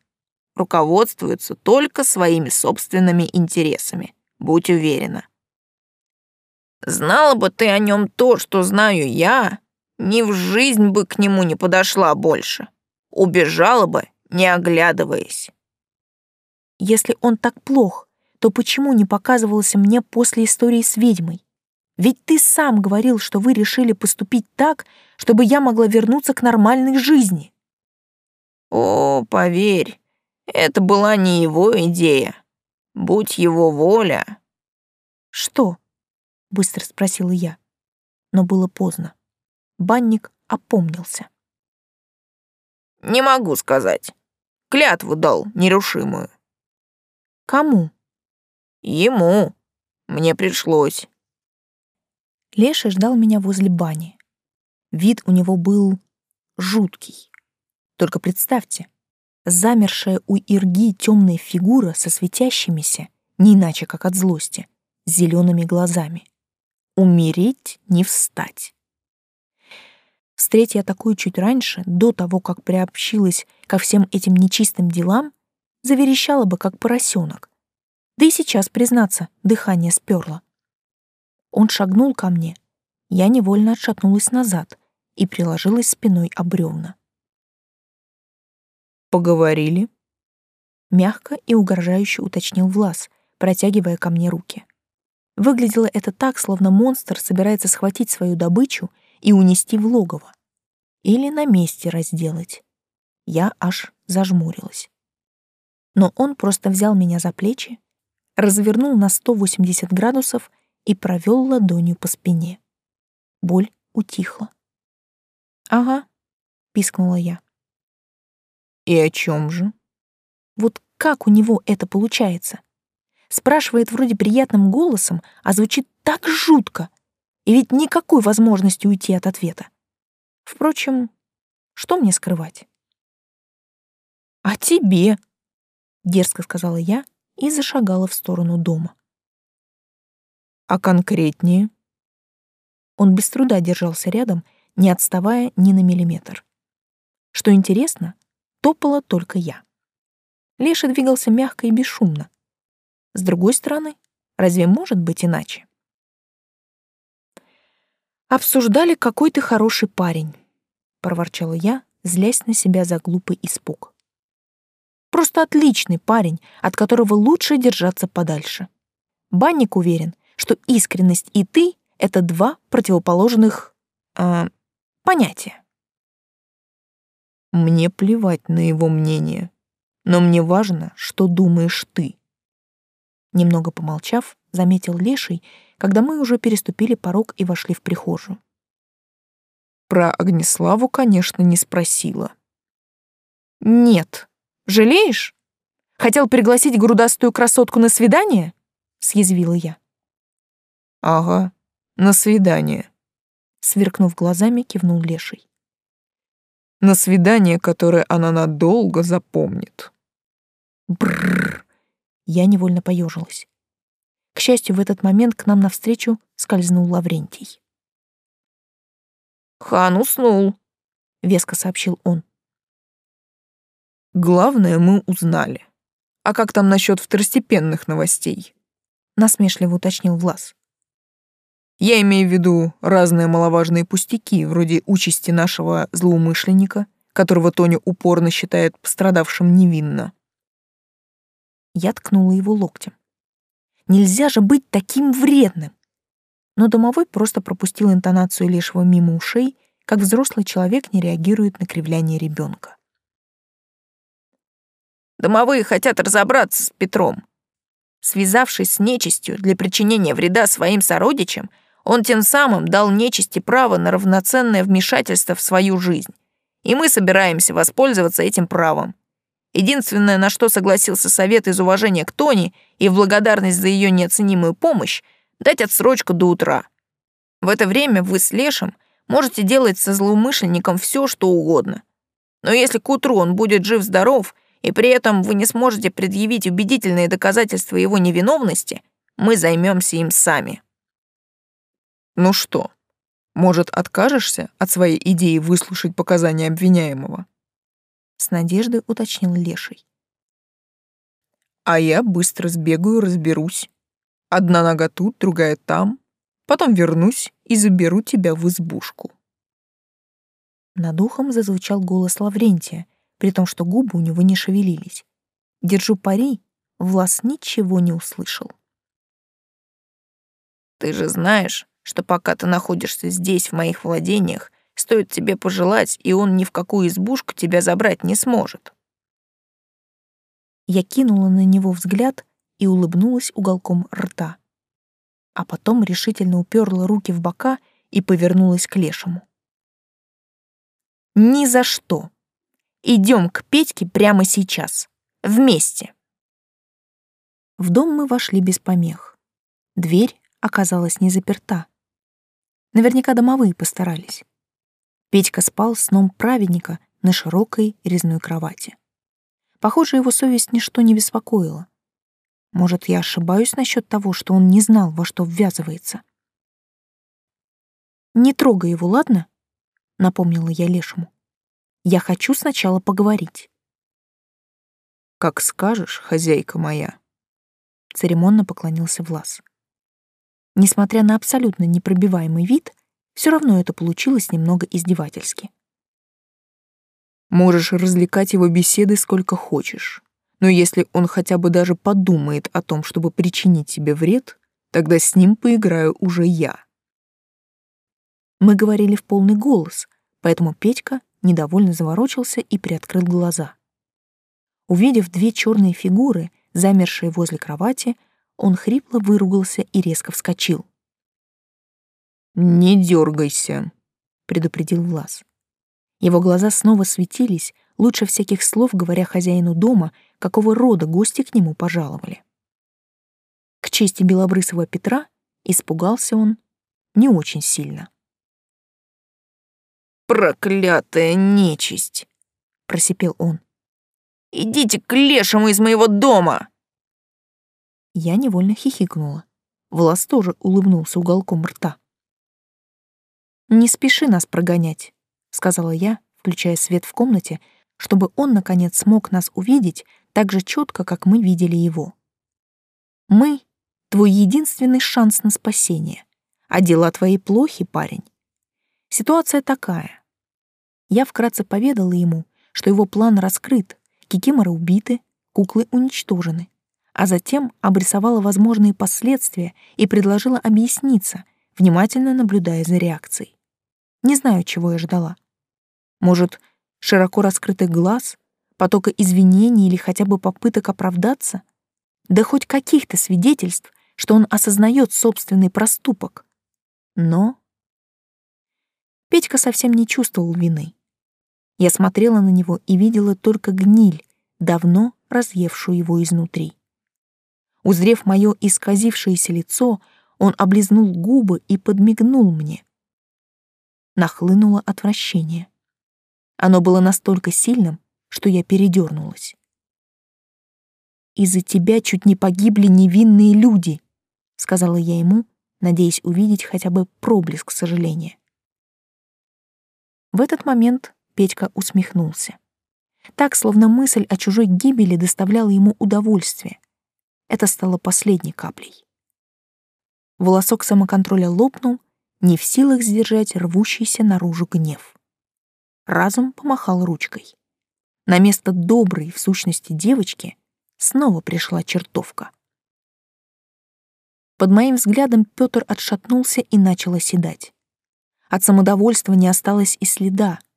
руководствуется только своими собственными интересами будь уверена. Знала бы ты о нем то, что знаю я, ни в жизнь бы к нему не подошла больше. Убежала бы, не оглядываясь. Если он так плох, то почему не показывался мне после истории с ведьмой? Ведь ты сам говорил, что вы решили поступить так, чтобы я могла вернуться к нормальной жизни. О, поверь, это была не его идея. Будь его воля. Что? Быстро спросила я. Но было поздно. Банник опомнился. Не могу сказать. Клятву дал нерушимую. Кому? Ему. Мне пришлось. Леша ждал меня возле бани. Вид у него был жуткий. Только представьте, замершая у Ирги темная фигура со светящимися, не иначе как от злости, зелеными глазами. Умереть не встать. Встреть я такую чуть раньше, до того, как приобщилась ко всем этим нечистым делам, заверещала бы, как поросенок. Да и сейчас, признаться, дыхание сперло. Он шагнул ко мне. Я невольно отшатнулась назад и приложилась спиной об бревна. Поговорили? Мягко и угрожающе уточнил Влас, протягивая ко мне руки. Выглядело это так, словно монстр собирается схватить свою добычу и унести в логово. Или на месте разделать. Я аж зажмурилась. Но он просто взял меня за плечи, развернул на 180 градусов и провел ладонью по спине. Боль утихла. «Ага», — пискнула я. «И о чем же?» Вот как у него это получается? Спрашивает вроде приятным голосом, а звучит так жутко. И ведь никакой возможности уйти от ответа. Впрочем, что мне скрывать? «А тебе?» — дерзко сказала я и зашагала в сторону дома. «А конкретнее?» Он без труда держался рядом, не отставая ни на миллиметр. Что интересно, топала только я. Леша двигался мягко и бесшумно. С другой стороны, разве может быть иначе? «Обсуждали, какой ты хороший парень», — проворчала я, злясь на себя за глупый испуг. «Просто отличный парень, от которого лучше держаться подальше. Банник уверен, что искренность и ты — это два противоположных... Э, понятия». «Мне плевать на его мнение», но мне важно, что думаешь ты. Немного помолчав, заметил Леший, когда мы уже переступили порог и вошли в прихожую. Про Огнеславу, конечно, не спросила. Нет. Жалеешь? Хотел пригласить грудастую красотку на свидание? съязвила я. Ага, на свидание. Сверкнув глазами, кивнул Леший на свидание, которое она надолго запомнит. Бррр. Я невольно поежилась. К счастью, в этот момент к нам навстречу скользнул Лаврентий. «Хан уснул», — веско сообщил он. «Главное мы узнали. А как там насчет второстепенных новостей?» — насмешливо уточнил Влас. Я имею в виду разные маловажные пустяки, вроде участи нашего злоумышленника, которого Тоня упорно считает пострадавшим невинно. Я ткнула его локтем. Нельзя же быть таким вредным. Но домовой просто пропустил интонацию лишего мимо ушей, как взрослый человек не реагирует на кривляние ребенка. Домовые хотят разобраться с Петром. Связавшись с нечистью для причинения вреда своим сородичам, он тем самым дал нечисти право на равноценное вмешательство в свою жизнь. И мы собираемся воспользоваться этим правом. Единственное, на что согласился совет из уважения к Тони и в благодарность за ее неоценимую помощь, дать отсрочку до утра. В это время вы с Лешем можете делать со злоумышленником все, что угодно. Но если к утру он будет жив-здоров, и при этом вы не сможете предъявить убедительные доказательства его невиновности, мы займемся им сами. Ну что, может, откажешься от своей идеи выслушать показания обвиняемого? С надеждой уточнил Леший. А я быстро сбегаю, разберусь. Одна нога тут, другая там. Потом вернусь и заберу тебя в избушку. Над ухом зазвучал голос Лаврентия, при том, что губы у него не шевелились. Держу пари, Влас ничего не услышал. «Ты же знаешь, что пока ты находишься здесь, в моих владениях, стоит тебе пожелать, и он ни в какую избушку тебя забрать не сможет». Я кинула на него взгляд и улыбнулась уголком рта. А потом решительно уперла руки в бока и повернулась к Лешему. «Ни за что! Идем к Петьке прямо сейчас. Вместе!» В дом мы вошли без помех. Дверь оказалась не заперта. Наверняка домовые постарались. Петька спал сном праведника на широкой резной кровати. Похоже, его совесть ничто не беспокоило. Может, я ошибаюсь насчет того, что он не знал, во что ввязывается. «Не трогай его, ладно?» — напомнила я Лешему. «Я хочу сначала поговорить». «Как скажешь, хозяйка моя», — церемонно поклонился Влас. Несмотря на абсолютно непробиваемый вид, все равно это получилось немного издевательски. Можешь развлекать его беседой сколько хочешь, но если он хотя бы даже подумает о том, чтобы причинить тебе вред, тогда с ним поиграю уже я. Мы говорили в полный голос, поэтому Петька недовольно заворочился и приоткрыл глаза. Увидев две черные фигуры, замершие возле кровати, он хрипло выругался и резко вскочил. Не дергайся, предупредил Влас. Его глаза снова светились, лучше всяких слов говоря хозяину дома, какого рода гости к нему пожаловали. К чести белобрысого Петра испугался он не очень сильно. «Проклятая нечисть!» — просипел он. «Идите к лешему из моего дома!» Я невольно хихикнула. Влас тоже улыбнулся уголком рта. «Не спеши нас прогонять», — сказала я, включая свет в комнате, чтобы он, наконец, смог нас увидеть так же четко, как мы видели его. «Мы — твой единственный шанс на спасение, а дела твои плохи, парень. Ситуация такая. Я вкратце поведала ему, что его план раскрыт, кикиморы убиты, куклы уничтожены, а затем обрисовала возможные последствия и предложила объясниться, внимательно наблюдая за реакцией. Не знаю, чего я ждала. Может, широко раскрытых глаз, потока извинений или хотя бы попыток оправдаться? Да хоть каких-то свидетельств, что он осознает собственный проступок. Но Петька совсем не чувствовал вины. Я смотрела на него и видела только гниль, давно разъевшую его изнутри. Узрев мое исказившееся лицо, он облизнул губы и подмигнул мне. Нахлынуло отвращение. Оно было настолько сильным, что я передернулась. «Из-за тебя чуть не погибли невинные люди», — сказала я ему, надеясь увидеть хотя бы проблеск сожаления. В этот момент Петька усмехнулся. Так, словно мысль о чужой гибели доставляла ему удовольствие. Это стало последней каплей. Волосок самоконтроля лопнул, не в силах сдержать рвущийся наружу гнев. Разум помахал ручкой. На место доброй, в сущности, девочки снова пришла чертовка. Под моим взглядом Пётр отшатнулся и начал оседать. От самодовольства не осталось и следа —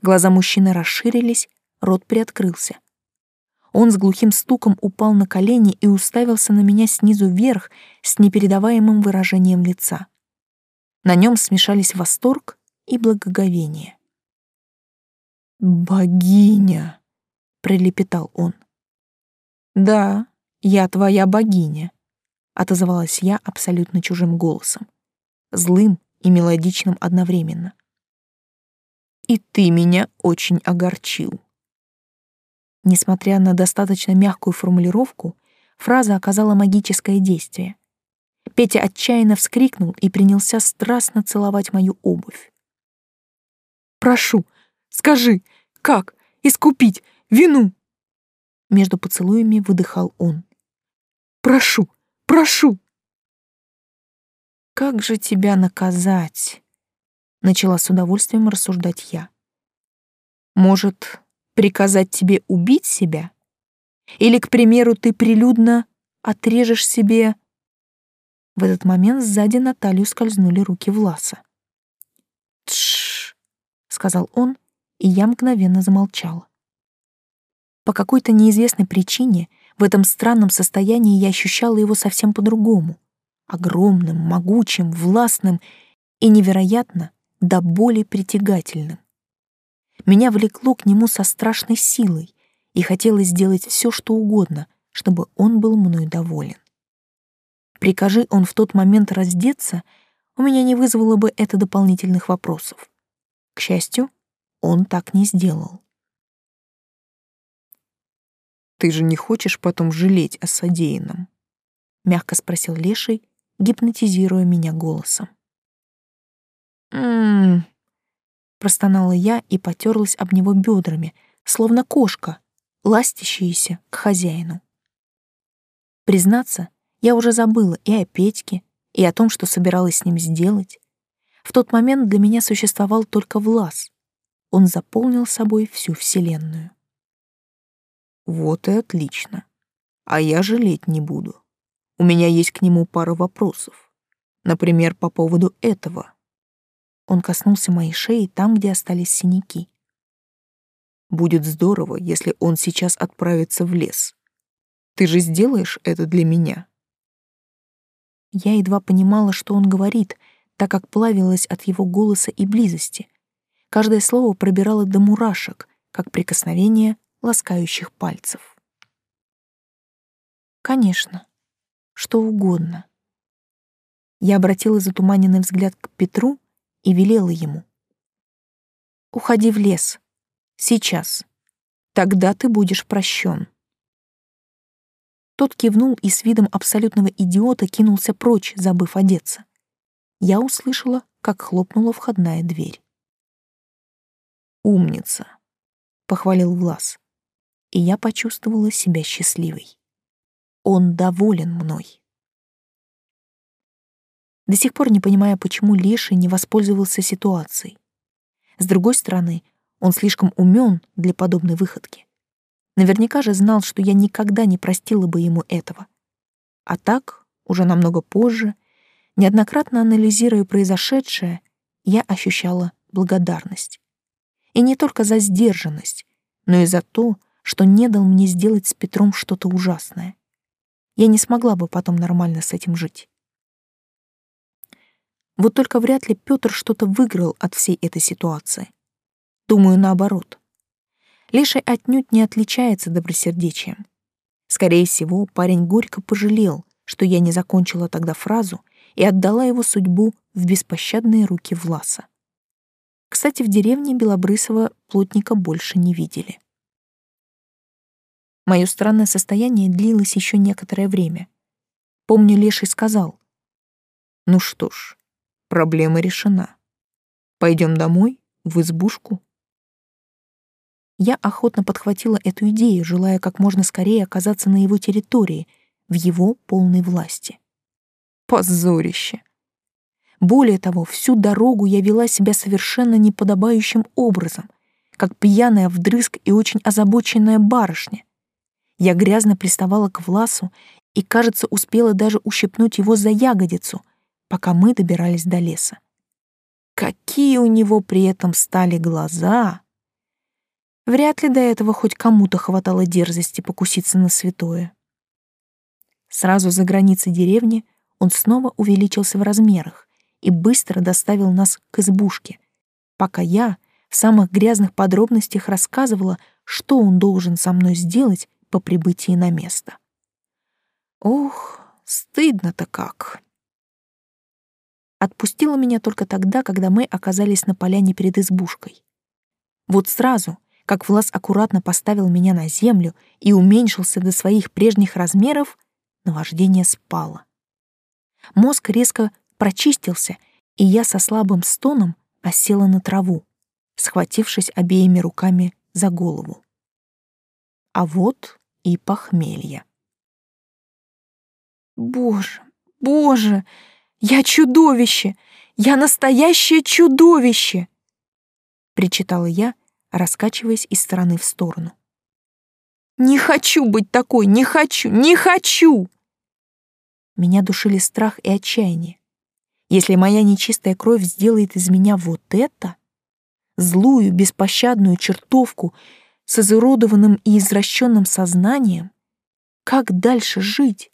Глаза мужчины расширились, рот приоткрылся. Он с глухим стуком упал на колени и уставился на меня снизу вверх с непередаваемым выражением лица. На нем смешались восторг и благоговение. «Богиня!» — пролепетал он. «Да, я твоя богиня», — отозвалась я абсолютно чужим голосом, злым и мелодичным одновременно и ты меня очень огорчил». Несмотря на достаточно мягкую формулировку, фраза оказала магическое действие. Петя отчаянно вскрикнул и принялся страстно целовать мою обувь. «Прошу, скажи, как искупить вину?» Между поцелуями выдыхал он. «Прошу, прошу!» «Как же тебя наказать?» начала с удовольствием рассуждать я. Может, приказать тебе убить себя? Или, к примеру, ты прилюдно отрежешь себе... В этот момент сзади на талию скользнули руки Власа. «Тш!» — сказал он, и я мгновенно замолчала. По какой-то неизвестной причине в этом странном состоянии я ощущала его совсем по-другому. Огромным, могучим, властным и невероятно до боли притягательным. Меня влекло к нему со страшной силой, и хотелось сделать все, что угодно, чтобы он был мной доволен. Прикажи он в тот момент раздеться, у меня не вызвало бы это дополнительных вопросов. К счастью, он так не сделал. «Ты же не хочешь потом жалеть о содеянном?» — мягко спросил Леший, гипнотизируя меня голосом. «М-м-м», простонала я и потерлась об него бедрами, словно кошка, ластящаяся к хозяину. Признаться, я уже забыла и о Петьке, и о том, что собиралась с ним сделать. В тот момент для меня существовал только Влас. Он заполнил собой всю Вселенную. Вот и отлично. А я жалеть не буду. У меня есть к нему пара вопросов. Например, по поводу этого. Он коснулся моей шеи там, где остались синяки. Будет здорово, если он сейчас отправится в лес. Ты же сделаешь это для меня. Я едва понимала, что он говорит, так как плавилась от его голоса и близости. Каждое слово пробирало до мурашек, как прикосновение ласкающих пальцев. Конечно, что угодно. Я обратила затуманенный взгляд к Петру и велела ему. «Уходи в лес. Сейчас. Тогда ты будешь прощен». Тот кивнул и с видом абсолютного идиота кинулся прочь, забыв одеться. Я услышала, как хлопнула входная дверь. «Умница», — похвалил Влас, и я почувствовала себя счастливой. Он доволен мной. До сих пор не понимая, почему Леший не воспользовался ситуацией. С другой стороны, он слишком умен для подобной выходки. Наверняка же знал, что я никогда не простила бы ему этого. А так, уже намного позже, неоднократно анализируя произошедшее, я ощущала благодарность. И не только за сдержанность, но и за то, что не дал мне сделать с Петром что-то ужасное. Я не смогла бы потом нормально с этим жить. Вот только вряд ли Петр что-то выиграл от всей этой ситуации. Думаю, наоборот. Леший отнюдь не отличается добросердечием. Скорее всего, парень горько пожалел, что я не закончила тогда фразу и отдала его судьбу в беспощадные руки Власа. Кстати, в деревне Белобрысова плотника больше не видели. Мое странное состояние длилось еще некоторое время. Помню, Леший сказал, «Ну что ж, проблема решена. Пойдем домой, в избушку, я охотно подхватила эту идею, желая как можно скорее оказаться на его территории, в его полной власти. Позорище! Более того, всю дорогу я вела себя совершенно неподобающим образом, как пьяная вдрызг и очень озабоченная барышня. Я грязно приставала к Власу и, кажется, успела даже ущипнуть его за ягодицу, пока мы добирались до леса. Какие у него при этом стали глаза! Вряд ли до этого хоть кому-то хватало дерзости покуситься на святое. Сразу за границей деревни он снова увеличился в размерах и быстро доставил нас к избушке, пока я в самых грязных подробностях рассказывала, что он должен со мной сделать по прибытии на место. Ох, стыдно-то как. Отпустила меня только тогда, когда мы оказались на поляне перед избушкой. Вот сразу — как Влас аккуратно поставил меня на землю и уменьшился до своих прежних размеров, наваждение спало. Мозг резко прочистился, и я со слабым стоном осела на траву, схватившись обеими руками за голову. А вот и похмелье. Боже, боже, я чудовище! Я настоящее чудовище! Причитала я, раскачиваясь из стороны в сторону. «Не хочу быть такой! Не хочу! Не хочу!» Меня душили страх и отчаяние. Если моя нечистая кровь сделает из меня вот это, злую, беспощадную чертовку с изуродованным и извращенным сознанием, как дальше жить?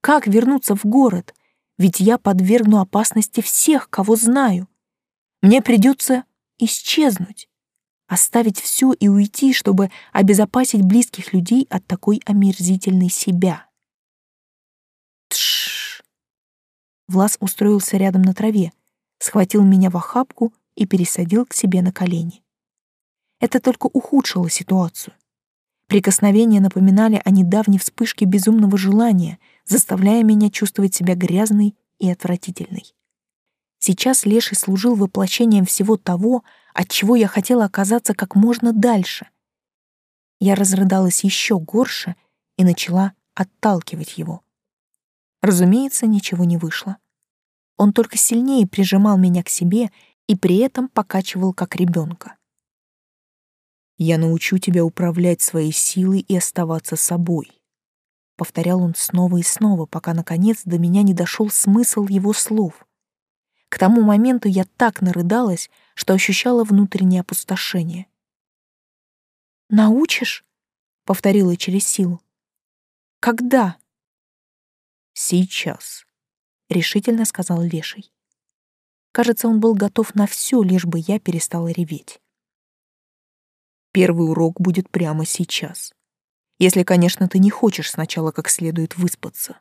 Как вернуться в город? Ведь я подвергну опасности всех, кого знаю. Мне придется исчезнуть оставить все и уйти, чтобы обезопасить близких людей от такой омерзительной себя. Тш. Влас устроился рядом на траве, схватил меня в охапку и пересадил к себе на колени. Это только ухудшило ситуацию. Прикосновения напоминали о недавней вспышке безумного желания, заставляя меня чувствовать себя грязной и отвратительной. Сейчас Леший служил воплощением всего того, от чего я хотела оказаться как можно дальше. Я разрыдалась еще горше и начала отталкивать его. Разумеется, ничего не вышло. Он только сильнее прижимал меня к себе и при этом покачивал как ребенка. «Я научу тебя управлять своей силой и оставаться собой», — повторял он снова и снова, пока, наконец, до меня не дошел смысл его слов — к тому моменту я так нарыдалась, что ощущала внутреннее опустошение. «Научишь?» — повторила через силу. «Когда?» «Сейчас», — решительно сказал Леший. Кажется, он был готов на все, лишь бы я перестала реветь. Первый урок будет прямо сейчас. Если, конечно, ты не хочешь сначала как следует выспаться.